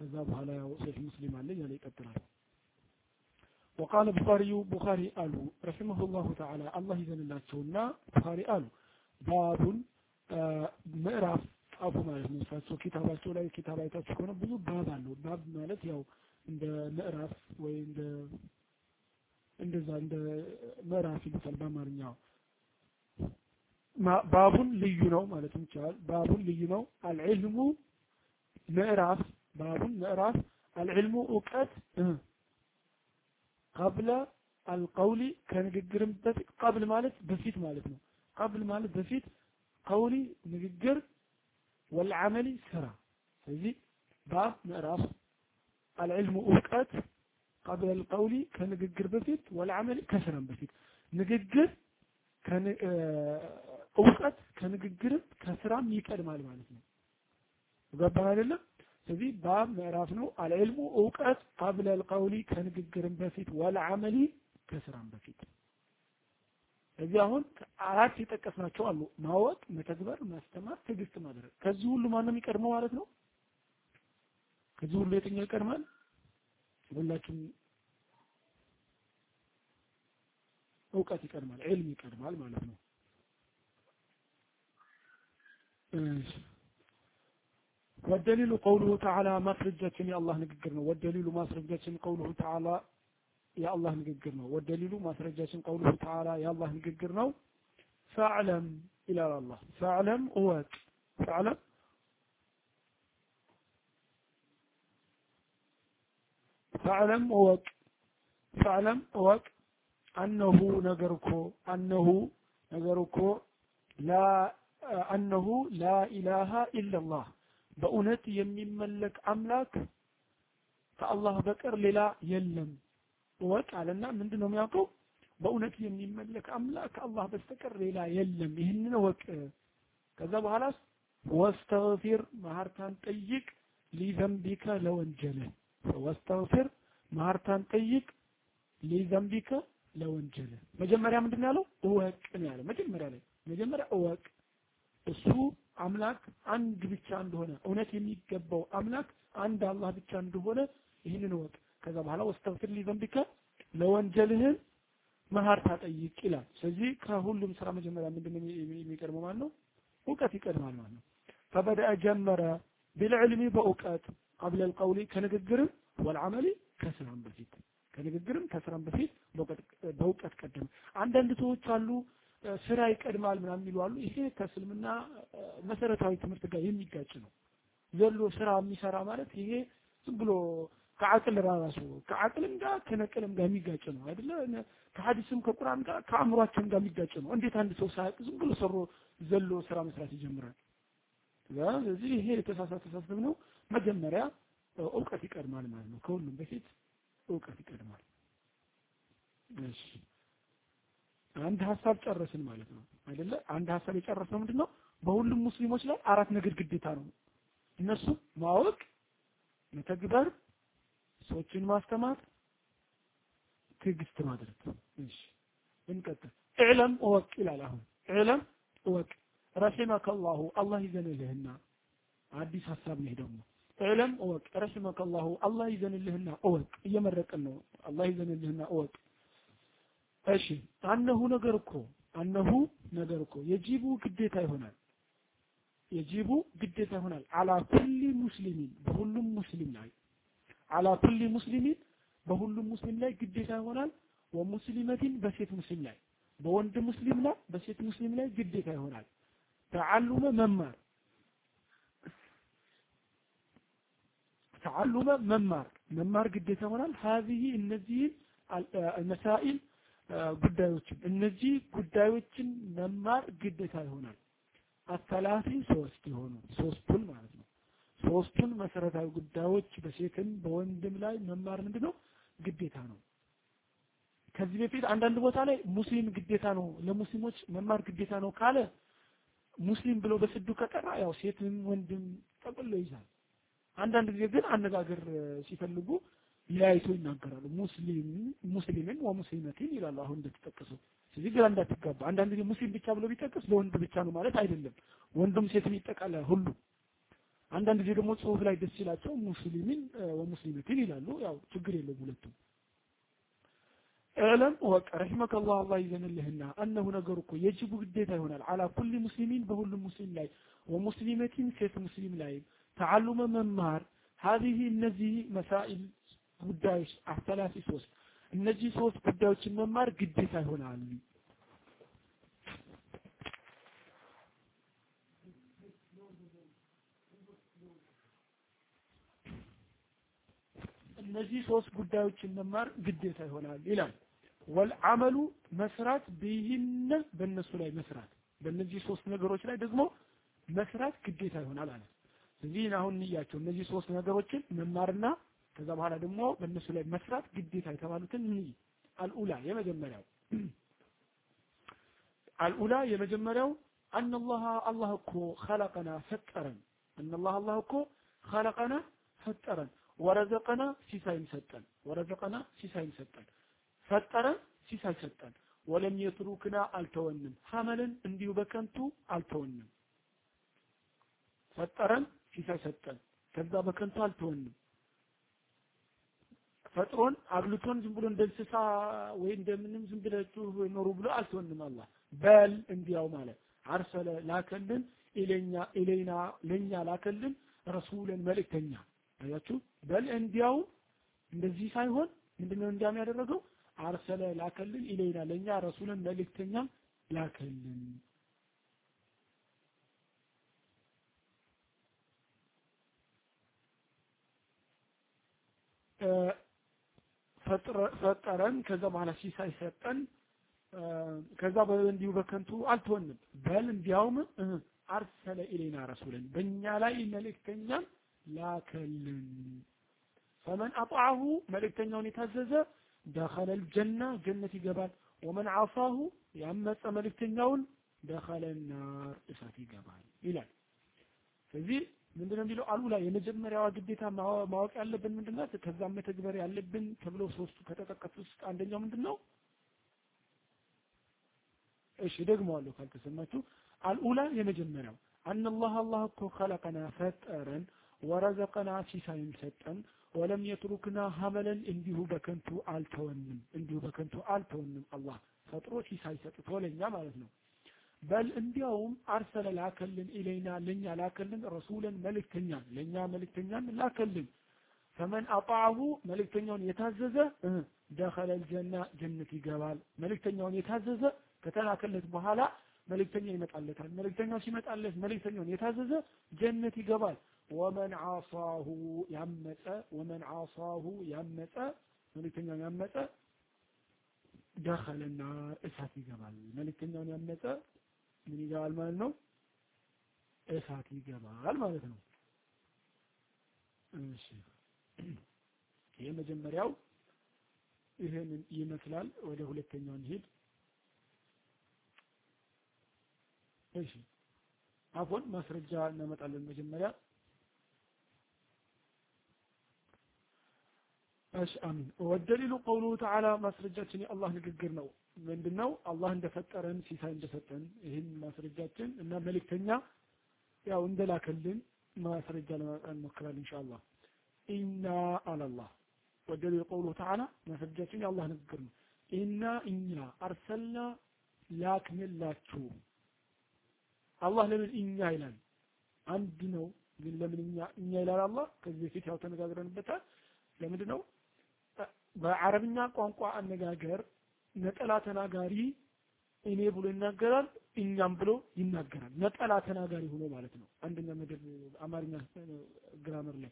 ከዛ በኋላ ያው ሶሒህ ሙስሊም አለ እያለ ይቀጥላል وقال البخاري بخاري قالوا رحمه الله تعالى الله يزن الله تشونا بخاري قالوا باب ምዕራፍ ጻፉ ማለት ነው እሳቸው ኪታባቸው ላይ ኪታብ አይታችሁ ከሆነ ብዙ ባብ አለው ባብ ማለት ያው እንደ ምዕራፍ ወይ እንደ እንደዛ እንደ ምዕራፍ ይሉታል በአማርኛው ባቡን ልዩ ነው ማለት ይቻላል ባቡን ልዩ ነው አልዕልሙ ምዕራፍ ባቡን ምዕራፍ አልዕልሙ እውቀት ቀብለ አልቀውሊ ከንግግርም በፊት ቀብል ማለት በፊት ማለት ነው። ቀብል ማለት በፊት ቀውሊ ንግግር ወልዓመሊ ስራ። ስለዚህ ባብ ምዕራፍ አልዕልሙ እውቀት ቀብል አልቀውሊ ከንግግር በፊት ወልዓመሊ ከስራም በፊት። ንግግር እውቀት ከንግግርም ከስራም ይቀድማል ማለት ነው። ገባን አይደለም ስለዚህ ባብ ምዕራፍ ነው። አልዕልሙ እውቀት ቀብለ አልቀውሊ ከንግግርም በፊት ወልዓመሊ ከስራም በፊት። እዚህ አሁን አራት የጠቀስናቸው አሉ። ማወቅ መተግበር ማስተማር ትዕግስት ማድረግ። ከዚህ ሁሉ ማነው የሚቀድመው ማለት ነው? ከዚህ ሁሉ የትኛው ይቀድማል? ሁላችሁም እውቀት ይቀድማል ዒልም ይቀድማል ማለት ነው والدليل قوله تعالى ማስረጃችን የአላህ ንግግር ነው والدليل ማስረጃችን قوله تعالى የአላህ ንግግር ነው والدليل ማስረጃችን قوله تعالى የአላህ ንግግር ነው فاعلم ይላል አላህ فاعلم እወቅ فاعلم فاعلم እወቅ فاعلم እወቅ አነሁ ነገር እኮ አነሁ ነገር እኮ ላ አነሁ ላ ኢላሃ ኢላላህ በእውነት የሚመለክ አምላክ ከአላህ በቀር ሌላ የለም። እወቅ አለና ምንድን ነው የሚያውቀው? በእውነት የሚመለክ አምላክ ከአላህ በስተቀር ሌላ የለም። ይህንን እወቅ ከዛ በኋላስ ወስተግፊር ማህርታን ጠይቅ ሊዘንቢከ ለወንጀልህ ወስተግፊር ማህርታን ጠይቅ ሊዘንቢከ ለወንጀልህ መጀመሪያ ምንድን ያለው? እወቅ ነው ያለው። መጀመሪያ ላይ መጀመሪያ እወቅ። እሱ አምላክ አንድ ብቻ እንደሆነ እውነት የሚገባው አምላክ አንድ አላህ ብቻ እንደሆነ ይህንን እወቅ። ከዛ በኋላ ወስተግፊር ሊዘንቢከ ለወንጀልህን መሀርታ ጠይቅ ይላል። ስለዚህ ከሁሉም ስራ መጀመሪያ ምንድን ነው የሚቀድመው ማለት ነው እውቀት ይቀድማል ማለት ነው። ፈበደአ ጀመረ ቢልዕልሚ በእውቀት ቀብለ ልቀውሊ ከንግግርም ወልዓመሊ ከስራም በፊት። ከንግግርም ከስራም በፊት በእውቀት ቀደመ። አንዳንድ ሰዎች አሉ ስራ ይቀድማል ምናምን የሚሉ አሉ ይሄ ከእስልምና መሰረታዊ ትምህርት ጋር የሚጋጭ ነው። ዘሎ ስራ የሚሰራ ማለት ይሄ ዝም ብሎ ከአቅል ራሱ ከአቅልም ጋር ከነቅልም ጋር የሚጋጭ ነው አይደለ? ከሀዲስም ከቁርአን ጋር ከአእምሯችን ጋር የሚጋጭ ነው። እንዴት አንድ ሰው ሳያውቅ ዝም ብሎ ሰሮ ዘሎ ስራ መስራት ይጀምራል? ስለዚህ ይሄ የተሳሳተ አስተሳሰብ ነው። መጀመሪያ እውቀት ይቀድማል ማለት ነው። ከሁሉም በፊት እውቀት ይቀድማል እሺ አንድ ሀሳብ ጨረስን ማለት ነው። አይደለ? አንድ ሀሳብ የጨረስነው ምንድነው? በሁሉም ሙስሊሞች ላይ አራት ነገር ግዴታ ነው። እነሱ ማወቅ መተግበር ሰዎችን ማስተማር ትዕግስት ማድረግ። እሺ እንቀጥል። እዕለም እወቅ ይላል አሁን። እዕለም እወቅ። ረሒመከ አላህ ይዘንልህና። አዲስ ሀሳብ ነው ደግሞ። እዕለም እወቅ። ረሒመከ አላሁ አላህ ይዘንልህና እወቅ። እየመረቅን ነው። አላህ ይዘንልህና እወቅ እሺ አነሁ ነገር እኮ አነሁ ነገር እኮ። የጂቡ ግዴታ ይሆናል። የጂቡ ግዴታ ይሆናል። አላ ኩሊ ሙስሊሚን በሁሉም ሙስሊም ላይ አላ ኩሊ ሙስሊሚን በሁሉም ሙስሊም ላይ ግዴታ ይሆናል። ወሙስሊመቲን በሴት ሙስሊም ላይ በወንድ ሙስሊም ላይ በሴት ሙስሊም ላይ ግዴታ ይሆናል። ተዓሉመ መማር ተዓሉመ መማር መማር ግዴታ ይሆናል። ሀዚህ እነዚህን መሳኢል ጉዳዮችን እነዚህ ጉዳዮችን መማር ግዴታ ይሆናል። አሰላሲ ሶስት የሆኑ ሶስቱን ማለት ነው። ሶስቱን መሰረታዊ ጉዳዮች በሴትም በወንድም ላይ መማር ምንድነው? ግዴታ ነው። ከዚህ በፊት አንዳንድ ቦታ ላይ ሙስሊም ግዴታ ነው ለሙስሊሞች መማር ግዴታ ነው ካለ ሙስሊም ብሎ በስዱ ከጠራ ያው ሴትም ወንድም ጠቅሎ ይዛል አንዳንድ ጊዜ ግን አነጋገር ሲፈልጉ ለያይቶ ይናገራሉ። ሙስሊም ሙስሊምን ወሙስሊመቲን ይላሉ አሁን እንደተጠቀሰው። ስለዚህ ግራ እንዳትጋባ። አንዳንድ ጊዜ ሙስሊም ብቻ ብሎ ቢጠቅስ ለወንድ ብቻ ነው ማለት አይደለም። ወንዱም ሴትም ይጠቃላል ሁሉ። አንዳንድ ጊዜ ደግሞ ጽሁፍ ላይ ደስ ይላቸው ሙስሊሚን ወሙስሊመቲን ይላሉ። ያው ችግር የለውም ሁለቱም። እዕለም ወቅ ረሒመከ አላህ አላህ ይዘንልህና እነሁ ነገሩ እኮ የጅቡ ግዴታ ይሆናል። አላ ኩሊ ሙስሊሚን በሁሉም ሙስሊም ላይ ወሙስሊመቲን ሴት ሙስሊም ላይ ተዓሉመ መማር ሀዚህ እነዚህ መሳኢል ጉዳዮች አሰላሲ ሶስት እነዚህ ሶስት ጉዳዮችን መማር ግዴታ ይሆናል እነዚህ ሶስት ጉዳዮችን መማር ግዴታ ይሆናል ይላል። ወልዓመሉ መስራት ቢህነ በእነሱ ላይ መስራት በእነዚህ ሶስት ነገሮች ላይ ደግሞ መስራት ግዴታ ይሆናል አለ። ስለዚህ አሁን እንያቸው እነዚህ ሶስት ነገሮችን መማርና ከዛ በኋላ ደግሞ በእነሱ ላይ መስራት ግዴታ የተባሉትን እንይ። አልኡላ የመጀመሪያው። አልኡላ የመጀመሪያው አነላህ አላህ እኮ ኸለቀና ፈጠረን። አነላህ አላህ እኮ ኸለቀና ፈጠረን። ወረዘቀና ሲሳይን ሰጠን። ወረዘቀና ሲሳይን ሰጠን። ፈጠረን ሲሳይ ሰጠን። ወለም የትሩክና አልተወንም። ሐመልን እንዲሁ በከንቱ አልተወንም። ፈጠረን ሲሳይ ሰጠን። ከዛ በከንቱ አልተወንም ፈጥሮን አብልቶን ዝም ብሎ እንደ እንስሳ ወይ እንደምንም ዝም ብላችሁ ኖሩ ብሎ አልተወንም አላህ። በል እንዲያው ማለት አርሰለ ላከልን ኢለኛ ኢለይና ለኛ ላከልን ረሱልን መልእክተኛ። አያችሁ? በል እንዲያው እንደዚህ ሳይሆን ምንድነው እንዲያም ያደረገው አርሰለ ላከልን ኢለይና ለኛ ረሱልን መልእክተኛ ላከልን ፈጠረን። ከዛ በኋላ ሲሳይ ሰጠን። ከዛ እንዲሁ በከንቱ አልተወንም። በል እንዲያውም አርሰለ ኢሌና ረሱልን በእኛ ላይ መልእክተኛን ላከልን። ፈመን አጣዐሁ መልእክተኛውን የታዘዘ ደኸለ ልጀና ጀነት ይገባል። ወመን ዓሳሁ ያመፀ መልእክተኛውን ደኸለ ናር እሳት ይገባል ይላል። ስለዚህ ምንድነው የሚለው? አሉላ የመጀመሪያዋ ግዴታ ማወቅ ያለብን ምንድናት ከዛም መተግበር ያለብን ተብሎ ሶስቱ ከተጠቀሱት ውስጥ አንደኛው ምንድን ነው? እሺ ደግመዋለሁ ካልተሰማችሁ። አልኡላ የመጀመሪያው አነላህ አላህ እኮ ከለቀና ፈጠረን ወረዘቀና ሲሳይን ሰጠን ወለም የትሩክና ሀመለን እንዲሁ በከንቱ አልተወንም እንዲሁ በከንቱ አልተወንም። አላህ ፈጥሮ ሲሳይ ሰጥቶ ለኛ ማለት ነው በል እንዲያውም አርሰለ ላከልን ኢለይና ለኛ ላከልን ረሱለን መልእክተኛን ለኛ መልእክተኛን ላከልን። ፈመን አጣዐሁ መልእክተኛውን የታዘዘ ደኸለ ልጀና ጀነት ይገባል። መልእክተኛውን የታዘዘ ከተላከለት በኋላ መልእክተኛ ይመጣለታል። መልእክተኛው ሲመጣለት መልእክተኛውን የታዘዘ ጀነት ይገባል። ወመን ዓሳሁ ያመፀ ወመን ዓሳሁ ያመፀ መልእክተኛውን ያመፀ ደኸለ ናር እሳት ይገባል። መልእክተኛውን ያመፀ ምን ይገባል ማለት ነው? እሳት ይገባል ማለት ነው። እሺ። ይሄ መጀመሪያው ይሄንን ይመስላል። ወደ ሁለተኛው እንሂድ። እሺ። አፎን ማስረጃ እናመጣለን መጀመሪያ። እሺ አሚን። ወደሊሉ ቀውሉ ተዓላ ማስረጃችን የአላህ ንግግር ነው ምንድነው? አላህ እንደፈጠረን ሲሳይ እንደሰጠን ይህን ማስረጃችን እና መልእክተኛ ያው እንደላከልን ማስረጃ ለማምጣት እንሞክራለን ኢንሻአላህ። ኢና አላላህ ወደሊሉ ቀውሉ ተዓላ ማስረጃችን የአላህ ንግግር ነው። ኢና እኛ አርሰልና ላክንላችሁ። አላህ ለምን እኛ ይላል? አንድ ነው ግን ለምን እኛ እኛ ይላል አላህ? ከዚህ በፊት ያው ተነጋግረንበታል። ለምንድን ነው በአረብኛ ቋንቋ አነጋገር ነጠላ ተናጋሪ እኔ ብሎ ይናገራል እኛም ብሎ ይናገራል። ነጠላ ተናጋሪ ሆኖ ማለት ነው። አንደኛ መደብ አማርኛ ግራመር ላይ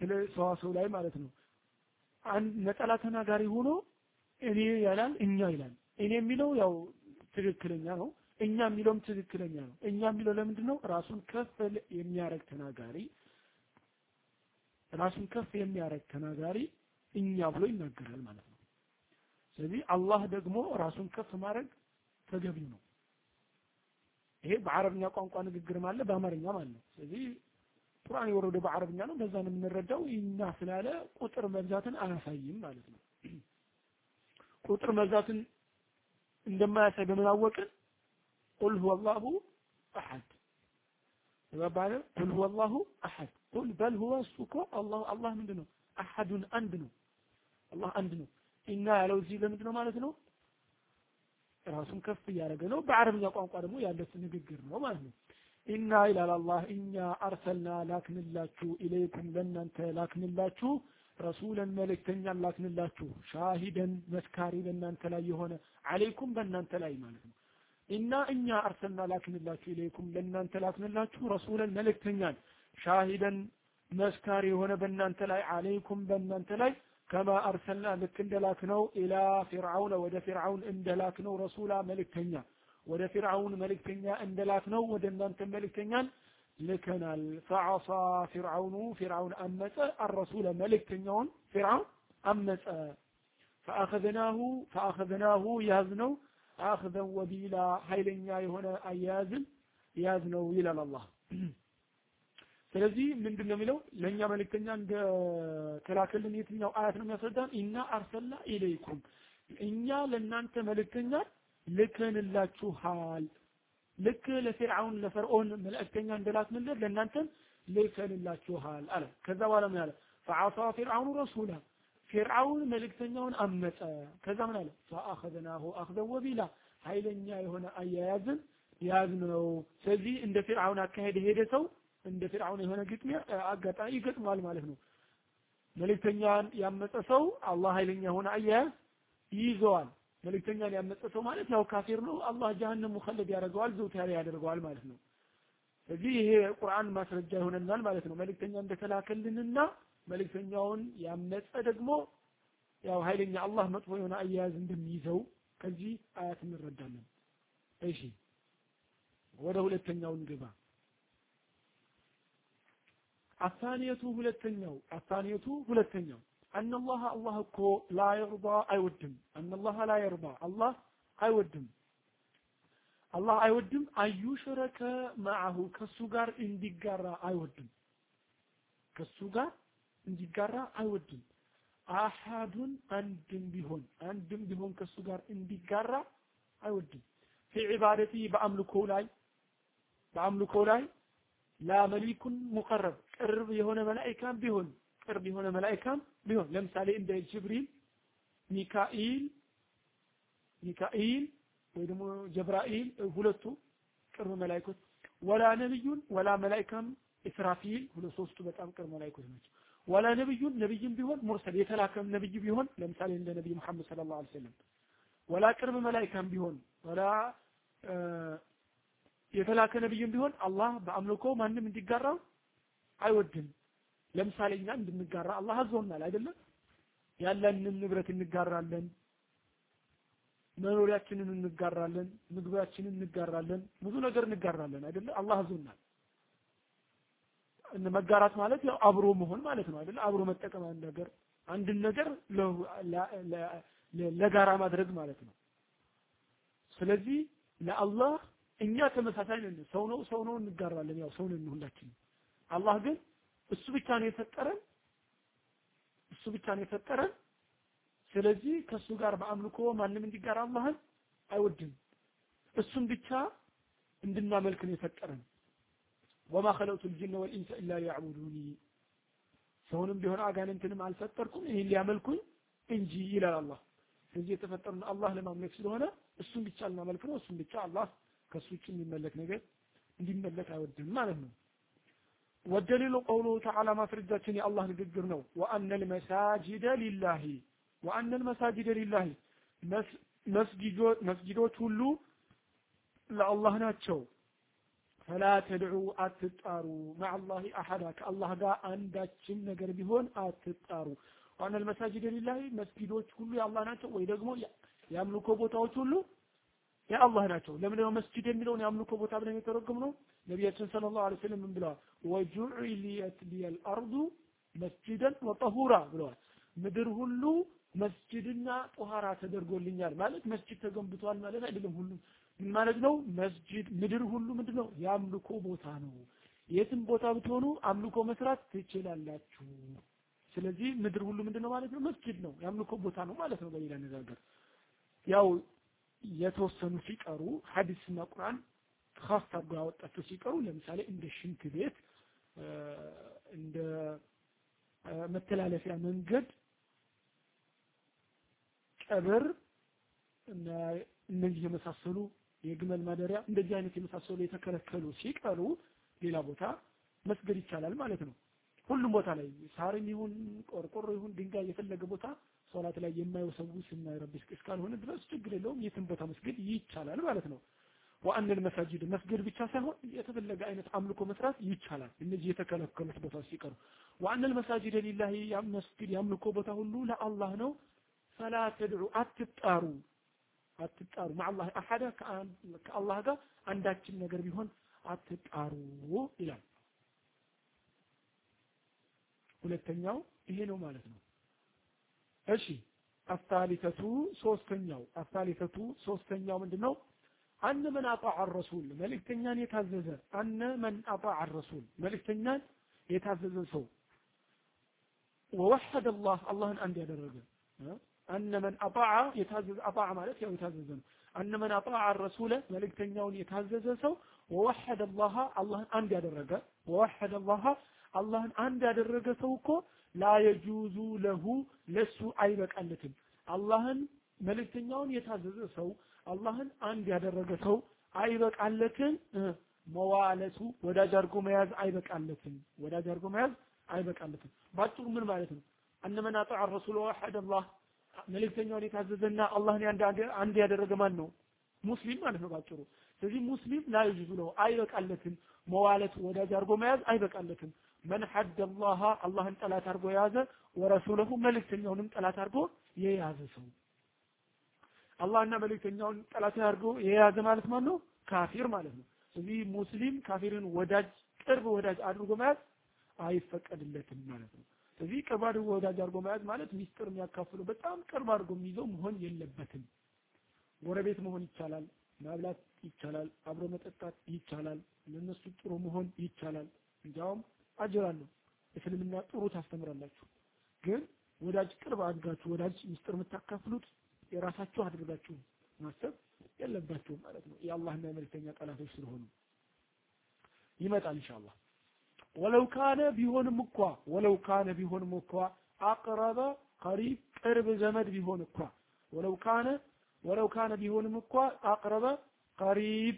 ስለ ሰዋሰው ላይ ማለት ነው። ነጠላ ተናጋሪ ሆኖ እኔ ያላል እኛ ይላል። እኔ የሚለው ያው ትክክለኛ ነው። እኛ የሚለውም ትክክለኛ ነው። እኛ የሚለው ለምንድን ነው ራሱን ከፍ የሚያረግ ተናጋሪ ራሱን ከፍ የሚያረግ ተናጋሪ እኛ ብሎ ይናገራል ማለት ነው ስለዚህ አላህ ደግሞ ራሱን ከፍ ማድረግ ተገቢው ነው። ይሄ በአረብኛ ቋንቋ ንግግር አለ በአማርኛም አለ ስለዚህ ቁርአን የወረደው በአረብኛ ነው። በዛ ነው የምንረዳው። እኛ ስላለ ቁጥር መብዛትን አያሳይም ማለት ነው። ቁጥር መብዛትን እንደማያሳይ በምን ቁል ሁወ አሐድ ተባባለ ቁል ሁወ አሐድ። ቁል በል ሁወ እሱ እኮ አላህ አላህ ምንድን ነው አሐዱን አንድ ነው። አላህ አንድ ነው እና ያለው እዚህ ለምንድን ነው ማለት ነው? ራሱን ከፍ እያደረገ ነው። በአረብኛ ቋንቋ ደግሞ ያለት ንግግር ነው ማለት ነው። ኢና ይላል አላህ እኛ አርሰልና ላክንላችሁ ኢለይኩም ለእናንተ ላክንላችሁ ረሱለን መልእክተኛን ላክንላችሁ ሻሂደን መስካሪ ለእናንተ ላይ የሆነ አለይኩም በእናንተ ላይ ማለት ነው። እና እኛ አርሰልና ላክንላችሁ ኢለይኩም ለእናንተ ላክንላችሁ ረሱለን መልእክተኛን ሻሂደን መስካሪ የሆነ በእናንተ ላይ አለይኩም በእናንተ ላይ ከማ አርሰልና ልክ እንደላክነው ኢላ ፊርዓውነ ወደ ፊርዓውን እንደላክነው ረሱላ መልእክተኛ ወደ ፊርዓውን መልእክተኛ እንደላክነው ወደ እናንተ መልእክተኛን ልከናል። ፈዓሳ ፊርዓውኑ ፊርዓውን አመፀ አረሱለ መልእክተኛውን ፊርዓውን አመፀ። ፈአኸذናሁ ፈአኸذናሁ ያዝነው አኽዘን ወቢላ ኃይለኛ የሆነ አያያዝን ያዝነው ይላል አላህ ስለዚህ ምንድን ነው የሚለው? ለእኛ መልእክተኛ እንደ ተላከልን የትኛው አያት ነው የሚያስረዳን? ኢና አርሰልና ኢለይኩም። እኛ ለእናንተ መልእክተኛ ልከንላችኋል። ልክ ለፊርዓውን ለፈርዖን መልእክተኛ እንደላክንለት ለእናንተም ልከንላችኋል አለ። ከዛ በኋላ ምን አለ? ፈዓሳ ፊርዓውኑ ረሱላ። ፊርዓውን መልእክተኛውን አመፀ። ከዛ ምን አለ? ፈአኸዝናሁ አኽዘን ወቢላ። ኃይለኛ የሆነ አያያዝን ያዝነው ስለዚህ እንደ ፊርዓውን አካሄድ የሄደ ሰው እንደ ፊርዓውን የሆነ ግጥሚያ አጋጣሚ ይገጥማል ማለት ነው። መልእክተኛን ያመፀ ሰው አላህ ኃይለኛ የሆነ አያያዝ ይይዘዋል። መልእክተኛን ያመፀ ሰው ማለት ያው ካፊር ነው። አላህ ጀሀነም ሙኸለድ ያደርገዋል ዘውታሪ ያደርገዋል ማለት ነው። ስለዚህ ይሄ ቁርአን ማስረጃ ይሆነናል ማለት ነው። መልእክተኛ እንደተላከልንና መልእክተኛውን ያመፀ ደግሞ ያው ኃይለኛ አላህ መጥፎ የሆነ አያያዝ እንደሚይዘው ከዚህ አያት እንረዳለን። እሺ ወደ ሁለተኛው እንግባ አሳኒየቱ ሁለተኛው አሳኒየቱ ሁለተኛው። አነላህ አላህ እኮ ላ የርዳ አይወድም። አነላህ ላ የርዳ አላህ አይወድም። አላህ አይወድም። አዩሽረከ መዓሁ ከሱ ጋር እንዲጋራ አይወድም። ከሱ ጋር እንዲጋራ አይወድም። አሐዱን አንድም ቢሆን አንድም ቢሆን ከሱ ጋር እንዲጋራ አይወድም። ፊ ዒባደቲ በአምልኮው ላይ በአምልኮው ላይ ላ መሊኩን ሙቀረብ ቅርብ የሆነ መላኢካም ቢሆን ቅርብ የሆነ መላኢካም ቢሆን ለምሳሌ እንደ ጅብሪል ሚካኤል ሚካኤል ወይ ደግሞ ጀብራኤል ሁለቱ ቅርብ መላኢኮች ወላ ነብዩን ወላ መላኢካም ኢስራፊል ሁለት ሶስቱ በጣም ቅርብ መላኢኮች ናቸው። ወላ ነብዩን ነብይም ቢሆን ሙርሰል የተላከም ነብይ ቢሆን ለምሳሌ እንደ ነብይ መሐመድ ሰለላሁ ዐለይሂ ወሰለም። ወላ ቅርብ መላኢካም ቢሆን ወላ የተላከ ነብይም ቢሆን አላህ በአምልኮ ማንም እንዲጋራው አይወድም። ለምሳሌ እኛ እንድንጋራ አላህ አዞናል አይደለም ያለንን ንብረት እንጋራለን መኖሪያችንን እንጋራለን ምግባችንን እንጋራለን ብዙ ነገር እንጋራለን አይደለ? አላህ አዞናል መጋራት ማለት ያው አብሮ መሆን ማለት ነው አይደለ? አብሮ መጠቀም አንድ ነገር አንድን ነገር ለጋራ ማድረግ ማለት ነው። ስለዚህ ለአላህ እኛ ተመሳሳይ ነን። ሰው ነው ሰው ነው እንጋራለን። ያው ሰው ነን ሁላችን አላህ ግን እሱ ብቻ ነው የፈጠረን እሱ ብቻ ነው የፈጠረን። ስለዚህ ከሱ ጋር በአምልኮ ማንም እንዲጋራ አላህን አይወድም። እሱም ብቻ እንድናመልክ ነው የፈጠረን። ወማ ኸለቅቱ ልጅነ ወልኢንሰ ኢላ ሊያዕቡዱኒ። ሰውንም ቢሆን አጋንንትንም አልፈጠርኩም ይህን ሊያመልኩኝ እንጂ ይላል አላህ። ስለዚህ የተፈጠሩን አላህ ለማምለክ ስለሆነ እሱን ብቻ ልናመልክ ነው እሱን ብቻ አላህ ከሱ ውጭ የሚመለክ ነገር እንዲመለክ አይወድም ማለት ነው። ወደሊሉ ቀውሉ ተዓላ ማስረጃችን የአላህ ንግግር ነው። ወአነል መሳጅደ ሊላሂ ወአነል መሳጅደ ሊላሂ መስጊዶች ሁሉ ለአላህ ናቸው። ፈላ ተድዑ አትጣሩ መዓላሂ አሐዳ ከአላህ ጋር አንዳችን ነገር ቢሆን አትጣሩ። ወአነል መሳጅደ ሊላሂ መስጊዶች ሁሉ የአላህ ናቸው ወይ ደግሞ የአምልኮ ቦታዎች ሁሉ የአላህ ናቸው። ለምንድነው መስጂድ የሚለውን የአምልኮ ቦታ ብለን የተረጎም ነው ነቢያችን ሰለላሁ ዐለይሂ ወሰለም ምን ብለዋል? ወጁዕሊየት ሊየል አርዱ መስጂደን ወጠሁራ ብለዋል። ምድር ሁሉ መስጂድና ጦሃራ ተደርጎልኛል ማለት መስጂድ ተገንብቷል ማለት አይደለም። ሁሉ ምን ማለት ነው? መስጂድ ምድር ሁሉ ምንድነው? የአምልኮ ቦታ ነው። የትም ቦታ ብትሆኑ አምልኮ መስራት ትችላላችሁ። ስለዚህ ምድር ሁሉ ምንድነው ማለት ነው? መስጂድ ነው። የአምልኮ ቦታ ነው ማለት ነው በሌላ አነጋገር። ያው የተወሰኑ ሲቀሩ ሐዲስና ቁርአን ካስ አድርጎ ያወጣቸው ሲቀሩ ለምሳሌ እንደ ሽንት ቤት እንደ መተላለፊያ መንገድ ቀብር እና እነዚህ የመሳሰሉ የግመል ማደሪያ እንደዚህ አይነት የመሳሰሉ የተከለከሉ ሲቀሩ ሌላ ቦታ መስገድ ይቻላል ማለት ነው። ሁሉም ቦታ ላይ ሳርም ይሁን ቆርቆሮ ይሁን ድንጋይ የፈለገ ቦታ ሶላት ላይ የማይወሰውስ የማይረብሽ እስካልሆነ ድረስ ችግር የለውም። የትም ቦታ መስገድ ይቻላል ማለት ነው። ወአንል መሳጅድ መስገድ ብቻ ሳይሆን የተፈለገ አይነት አምልኮ መስራት ይቻላል። እነዚህ የተከለከሉት ቦታዎች ሲቀሩ ወአንል መሳጅድ ሊላሂ መስጊድ የአምልኮ ቦታ ሁሉ ለአላህ ነው። ፈላ ተድዑ አትጣሩ አትጣሩ። ማአላህ አሐዳ ከአላህ ጋር አንዳችን ነገር ቢሆን አትጣሩ ይላል። ሁለተኛው ይሄ ነው ማለት ነው እሺ አሳሊተቱ ሶስተኛው አሳሊተቱ ሶስተኛው ምንድነው? አነ መን አጣዐ ረሱል መልእክተኛን የታዘዘ አነ መን አጣዐ ረሱል መልእክተኛን የታዘዘ ሰው። ወወሐደ አላህ አላህን አንድ ያደረገ። አነ መን አጣዐ የታዘዘ አጣዐ ማለት ያው የታዘዘ ነው። አነ መን አጣዐ ረሱለ መልእክተኛውን የታዘዘ ሰው። ወወሐደ አላህ አላህን አንድ ያደረገ። ወወሐደ አላህ አላህን አንድ ያደረገ ሰው እኮ ላ የጁዙ ለሁ ለሱ አይበቃለትም። አላህን መልእክተኛውን የታዘዘ ሰው አላህን አንድ ያደረገ ሰው አይበቃለትም። መዋለቱ ወዳጅ አድርጎ መያዝ አይበቃለትም። ወዳጅ አድርጎ መያዝ አይበቃለትም። ባጭሩ ምን ማለት ነው? እነመን አጣዕ ረሱል ወሐደ አላህ መልእክተኛውን የታዘዘና አላህን አንድ ያደረገ ማን ነው? ሙስሊም ማለት ነው ባጭሩ። ስለዚህ ሙስሊም ላ ይጁዙ ነው አይበቃለትም። መዋለት ወዳጅ አድርጎ መያዝ አይበቃለትም መን ሐደ አላህ አላህን ጠላት አድርጎ የያዘ ወረሱለሁ መልእክተኛውንም ጠላት አድርጎ የያዘ ሰው። አላህና መልእክተኛውን ጠላት አድርጎ የያዘ ማለት ማን ነው ካፊር ማለት ነው። ስለዚህ ሙስሊም ካፊርን ወዳጅ ቅርብ ወዳጅ አድርጎ መያዝ አይፈቀድለትም ማለት ነው። ስለዚህ ቅርብ አድርጎ ወዳጅ አድርጎ መያዝ ማለት ሚስጥር የሚያካፍለው በጣም ቅርብ አድርጎ የሚይዘው መሆን የለበትም። ጎረቤት መሆን ይቻላል ማብላት ይቻላል አብሮ መጠጣት ይቻላል ለነሱ ጥሩ መሆን ይቻላል። እንዲያውም አጅር አለው እስልምና ጥሩ ታስተምራላችሁ። ግን ወዳጅ ቅርብ አድርጋችሁ ወዳጅ ሚስጥር የምታካፍሉት የራሳችሁ አድርጋችሁ ማሰብ የለባችሁም ማለት ነው። የአላህና የመልክተኛ ጠላቶች ስለሆኑ ይመጣል ኢንሻአላህ። ወለው ካነ ቢሆንም እኳ ወለው ካነ ቢሆንም እኳ አቅረበ ቀሪብ ቅርብ ዘመድ ቢሆን እኳ። ወለው ካነ ወለው ካነ ቢሆንም እኳ አቅረበ ቀሪብ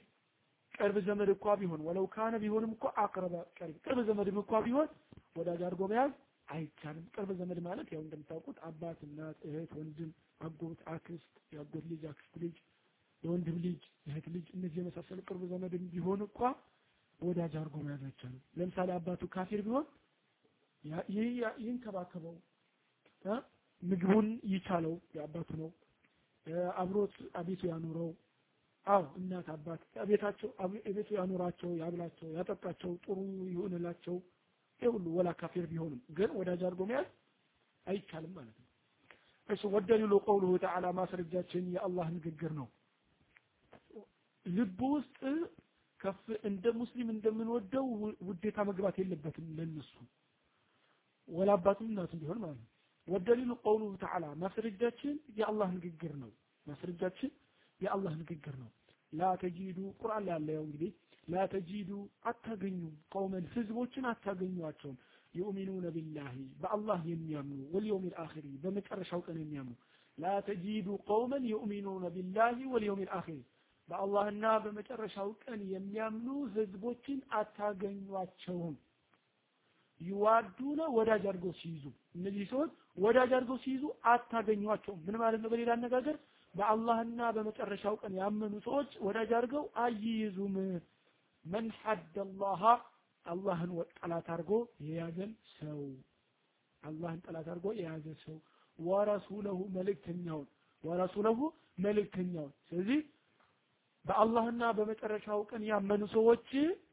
ቅርብ ዘመድ እኳ ቢሆን ወለው ካነ ቢሆንም እኳ አቅረበ ቀሪብ ቅርብ ዘመድም እኳ ቢሆን ወዳጅ አድርጎ መያዝ አይቻልም። ቅርብ ዘመድ ማለት ያው እንደምታውቁት አባት እናት እህት ወንድም አጎት አክስት የአጎት ልጅ አክስት ልጅ የወንድም ልጅ የእህት ልጅ እነዚህ የመሳሰሉ ቅርብ ዘመድም ቢሆን እንኳ ወዳጅ አድርጎ መያዝ አይቻልም። ለምሳሌ አባቱ ካፊር ቢሆን ይንከባከበው ምግቡን ይቻለው የአባቱ ነው። አብሮት እቤቱ ያኑረው አው እናት አባት ቤታቸው ቤቱ ያኑራቸው ያብላቸው ያጠጣቸው ጥሩ ይሁንላቸው። ይህ ሁሉ ወላ ካፊር ቢሆንም ግን ወዳጅ አድርጎ መያዝ አይቻልም ማለት ነው። እሱ ወደሊሉ ቀውሉሁ ተዓላ ማስረጃችን የአላህ ንግግር ነው። ልብ ውስጥ ከፍ እንደ ሙስሊም እንደምንወደው ውዴታ መግባት የለበትም ለነሱ። ወላ አባቱም እናቱም ቢሆን ማለት ነው። ወደሊሉ ቀውሉሁ ተዓላ ማስረጃችን የአላህ ንግግር ነው። ማስረጃችን የአላህ ንግግር ነው። ላ ተጂዱ ቁርአን ላይ ያው እንግዲህ ላ ተጂዱ አታገኙም ቀውመን ህዝቦችን አታገኟቸውም። ዩእሚኑነ ቢላሂ በአላህ የሚያምኑ ወልየውም ልአኺሪ በመጨረሻው ቀን የሚያምኑ። ላ ተጂዱ ቀውመን ዩእሚኑነ ቢላሂ ወልየውም ልአኺሪ በአላህና በመጨረሻው ቀን የሚያምኑ ህዝቦችን አታገኟቸውም። ይዋዱነ ወዳጅ አድርገው ሲይዙ። እነዚህ ሰዎች ወዳጅ አድርገው ሲይዙ አታገኟቸውም። ምን ማለት ነው በሌላ አነጋገር በአላህና በመጨረሻው ቀን ያመኑ ሰዎች ወዳጅ አድርገው አይይዙም። መን ሐደ አላህ አላህን ጠላት አድርጎ የያዘን ሰው። አላህን ጠላት አድርጎ የያዘ ሰው። ወረሱለሁ መልእክተኛውን ወረሱለሁ መልእክተኛውን። ስለዚህ በአላህና በመጨረሻው ቀን ያመኑ ሰዎች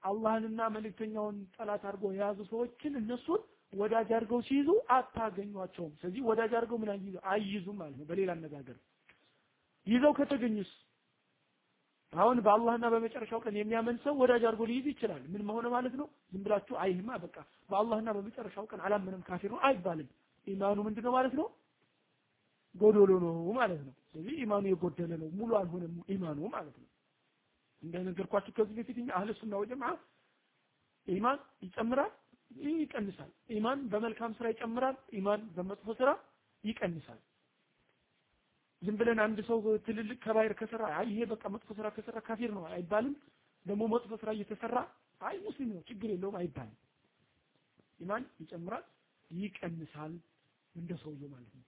አላህንና መልእክተኛውን ጠላት አድርጎ የያዙ ሰዎችን እነሱን ወዳጅ አድርገው ሲይዙ አታገኟቸውም። ስለዚህ ወዳጅ አድርገው ምን አይይዙም ማለት ነው በሌላ አነጋገር ይዘው ከተገኙስ? አሁን በአላህና በመጨረሻው ቀን የሚያመን ሰው ወዳጅ አድርጎ ሊይዝ ይችላል። ምን መሆነ ማለት ነው? ዝም ብላችሁ አይህማ በቃ በአላህና በመጨረሻው ቀን አላመንም ካፊር ነው አይባልም። ኢማኑ ምንድነው ማለት ነው? ጎዶሎ ነው ማለት ነው። ስለዚህ ኢማኑ የጎደለ ነው ሙሉ አልሆነም ኢማኑ ማለት ነው። እንደነገርኳችሁ ከዚህ በፊት አህለ ሱና ወጀማ ኢማን ይጨምራል ይቀንሳል። ኢማን በመልካም ስራ ይጨምራል ኢማን በመጥፎ ስራ ይቀንሳል ዝም ብለን አንድ ሰው ትልልቅ ከባይር ከሰራ አይ ይሄ በቃ መጥፎ ስራ ከሰራ ካፊር ነው አይባልም። ደግሞ መጥፎ ስራ እየተሰራ አይ ሙስሊም ነው ችግር የለውም አይባልም። ኢማን ይጨምራል ይቀንሳል እንደ ሰውየው ማለት ነው።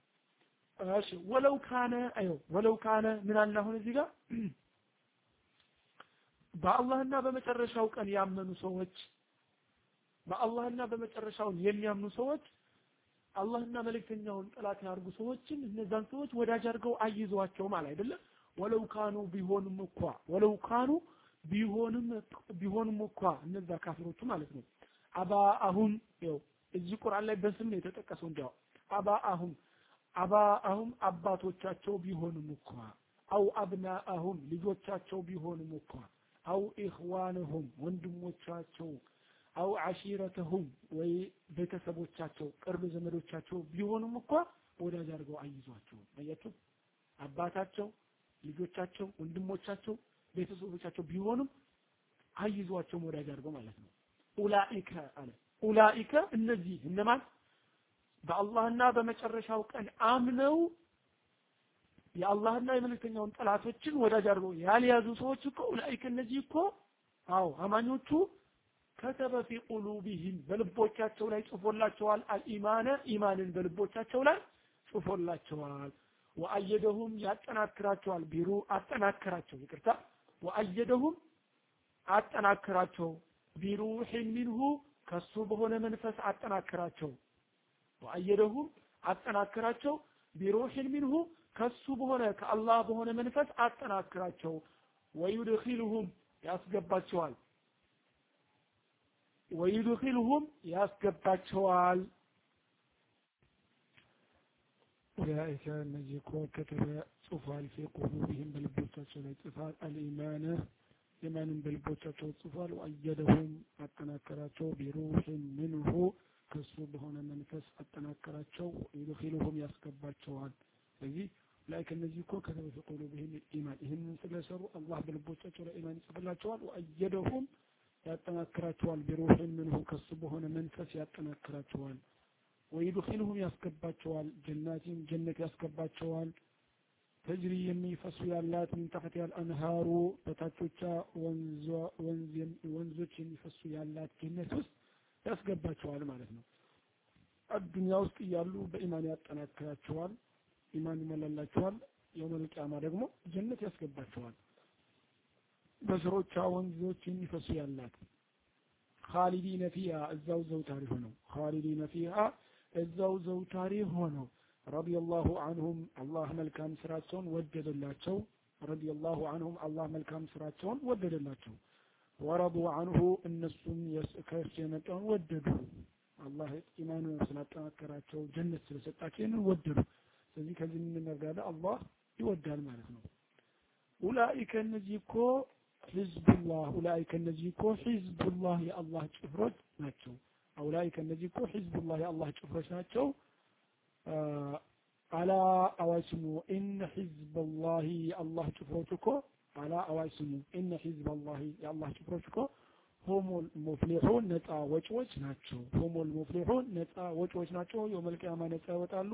እሺ ወለው ካነ አዮ ወለው ካነ ምን አለ አሁን እዚህ ጋር? በአላህና በመጨረሻው ቀን ያመኑ ሰዎች በአላህና በመጨረሻው የሚያምኑ ሰዎች አላህና መልእክተኛውን ጠላት ያርጉ ሰዎችን እነዛን ሰዎች ወዳጅ አድርገው አይዟቸው ማለት አይደለም ወለው ካኑ ቢሆንም እኳ ወለው ካኑ ቢሆንም ቢሆንም እኳ እነዛ ካፊሮቹ ማለት ነው። አባ አሁን ይኸው እዚህ ቁርአን ላይ በስም ነው የተጠቀሰው እንዲያው። አባ አሁን አባ አሁን አባቶቻቸው ቢሆንም እኳ አው አብናአሁም ልጆቻቸው ቢሆንም እኳ አው ኢኽዋንሁም ወንድሞቻቸው አው አሺረተሁም ወይ ቤተሰቦቻቸው ቅርብ ዘመዶቻቸው ቢሆኑም እኳ ወዳጅ አድርገው አይዟቸው። አያችሁ? አባታቸው ልጆቻቸው ወንድሞቻቸው ቤተሰቦቻቸው ቢሆኑም አይዟቸውም ወዳጅ አድርገው ማለት ነው። ኡላኢከ አለ። ኡላኢከ እነዚህ እነማን? በአላህና በመጨረሻው ቀን አምነው የአላህና የመልእክተኛውን ጠላቶችን ወዳጅ አድርገው ያልያዙ ሰዎች እኮ ኡላኢከ እነዚህ እኮ አዎ አማኞቹ ከተበ ፊ ቁሉቢሂም በልቦቻቸው ላይ ጽፎላቸዋል። አልኢማነ ኢማንን በልቦቻቸው ላይ ጽፎላቸዋል። ወአየደሁም ያጠናክራቸዋል። ቢሩ አጠናከራቸው። ይቅርታ። ወአየደሁም አጠናክራቸው ቢሩሕን ሚንሁ ከሱ በሆነ መንፈስ አጠናክራቸው ወአየደሁም አጠናክራቸው ቢሩሕን ሚንሁ ከሱ በሆነ ከአላህ በሆነ መንፈስ አጠናክራቸው ወዩድኺልሁም ያስገባቸዋል ወዩድኺልሁም ያስገባቸዋል። ኡላኢከ እነዚህ እኮ ከተበ ጽፏል። ፊ ቁሉቢሂም በልቦቻቸው ላይ ጽፏል አልኢማነ ኢማንን በልቦቻቸው ጽፏል። ወአየደሁም አጠናከራቸው። بروح منه ከሱ በሆነ መንፈስ አጠናከራቸው። يدخلهم ያስገባቸዋል። ስለዚህ أولئك እነዚህ እኮ كتب في قلوبهم الإيمان። ይህንን ስለሰሩ አላህ በልቦቻቸው ላይ ኢማን ይጽፍላቸዋል። وأيدهم ያጠናክራቸዋል። بروح منه ከሱ በሆነ መንፈስ ያጠናክራቸዋል። ويدخلهم ያስገባቸዋል። جنات ጀነት ያስገባቸዋል። تجري የሚፈሱ ያላት من تحتها الأنهار በታቾቿ ወንዞች የሚፈሱ ያላት ጀነት ውስጥ ያስገባቸዋል ማለት ነው። አዱንያ ውስጥ እያሉ በኢማን ያጠናክራቸዋል። ኢማን ይሞላላቸዋል። የውመል ቂያማ ደግሞ ጀነት ያስገባቸዋል በስሮቿ ወንዞች የሚፈሱ ያላት ካሊዲነ ፊሃ እዛው ዘውታሪ ሆነው ካሊዲነ ፊሃ እዛው ዘውታሪ ሆነው ረዲየላሁ አንሁም አላህ መልካም ስራቸውን ወደደላቸው። ረዲየላሁ አንሁም አላህ መልካም ስራቸውን ወደደላቸው። ወረዱ አንሁ እነሱም ከእሱ የመጣውን ወደዱ። አላህ ኢማን ስላጠናከራቸው ጀነት ስለሰጣቸው ይህንን ወደዱ። ስለዚህ ከዚህ የምንረዳዳ አላህ ይወዳል ማለት ነው። ኡላኢከ እነዚህ እኮ ሒዝቡላህ ኡላኢከ እነዚህ እኮ ሒዝቡላህ የአላህ ጭፍሮች ናቸው። ኡላኢከ እነዚህ እኮ ሒዝቡላህ የአላህ ጭፍሮች ናቸው። አላ አዋጅ ስሙ ኢነ ሒዝበላሂ የአላህ ጭፍሮች እኮ አላ አዋጅ ስሙ ኢነ ሒዝበላሂ የአላህ ጭፍሮች እኮ ሆሞል ሙፍሊሑን ነፃ ወጪዎች ናቸው። ሆሞል ሙፍሊሑን ነፃ ወጪዎች ናቸው። የውመል ቂያማ ነፃ ይወጣሉ።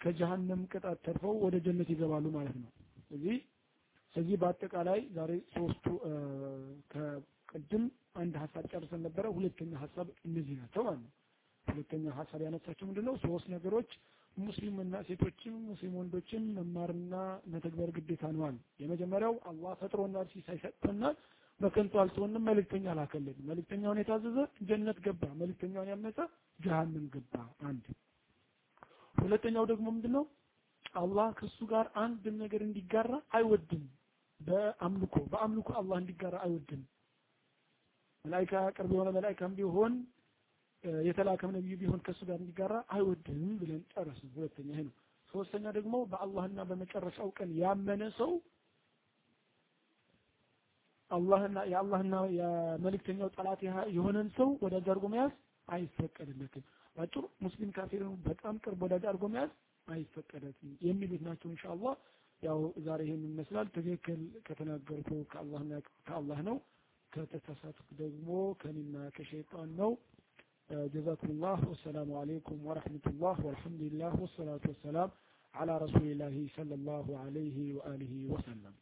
ከጀሃነም ቅጣት ተርፈው ወደ ጀነት ይገባሉ ማለት ነው። እዚህ ስለዚህ በአጠቃላይ ዛሬ ሶስቱ ከቅድም አንድ ሀሳብ ጨርሰን ነበረ። ሁለተኛ ሀሳብ እነዚህ ናቸው ማለት ነው። ሁለተኛ ሀሳብ ያነሳቸው ምንድነው? ሶስት ነገሮች ሙስሊምና ሴቶችም ሙስሊም ወንዶችም መማርና መተግበር ግዴታ ነዋል የመጀመሪያው አላህ ፈጥሮናል ሲሳይ ሰጥቶናል በከንቱ አልተሆንም መልእክተኛ ላከልን መልእክተኛውን የታዘዘ ጀነት ገባ መልእክተኛውን ያመፀ ጀሃንም ገባ አንድ። ሁለተኛው ደግሞ ምንድነው? አላህ ከሱ ጋር አንድም ነገር እንዲጋራ አይወድም በአምልኮ በአምልኮ አላህ እንዲጋራ አይወድም። መላይካ ቅርብ የሆነ መላይካም ቢሆን የተላከም ነብዩ ቢሆን ከሱ ጋር እንዲጋራ አይወድም ብለን ጨረስን። ሁለተኛ ይሄ ነው። ሶስተኛ ደግሞ በአላህና በመጨረሻው ቀን ያመነ ሰው አላህና የአላህና የመልእክተኛው ጠላት የሆነን ሰው ወዳጅ አድርጎ መያዝ አይፈቀድለትም። ባጭሩ ሙስሊም ካፊርን በጣም ቅርብ ወዳጅ አድርጎ መያዝ አይፈቀደትም የሚሉት ናቸው ኢንሻአላህ ያው ዛሬ ይሄን ይመስላል ትክክል ከተናገርኩ ከአላህና ከአላህ ነው ከተሳሳትኩ ደግሞ ከኔና ከሸይጣን ነው جزاكم الله والسلام عليكم ورحمة الله والحمد لله والصلاة والسلام على رسول الله صلى الله عليه وآله وسلم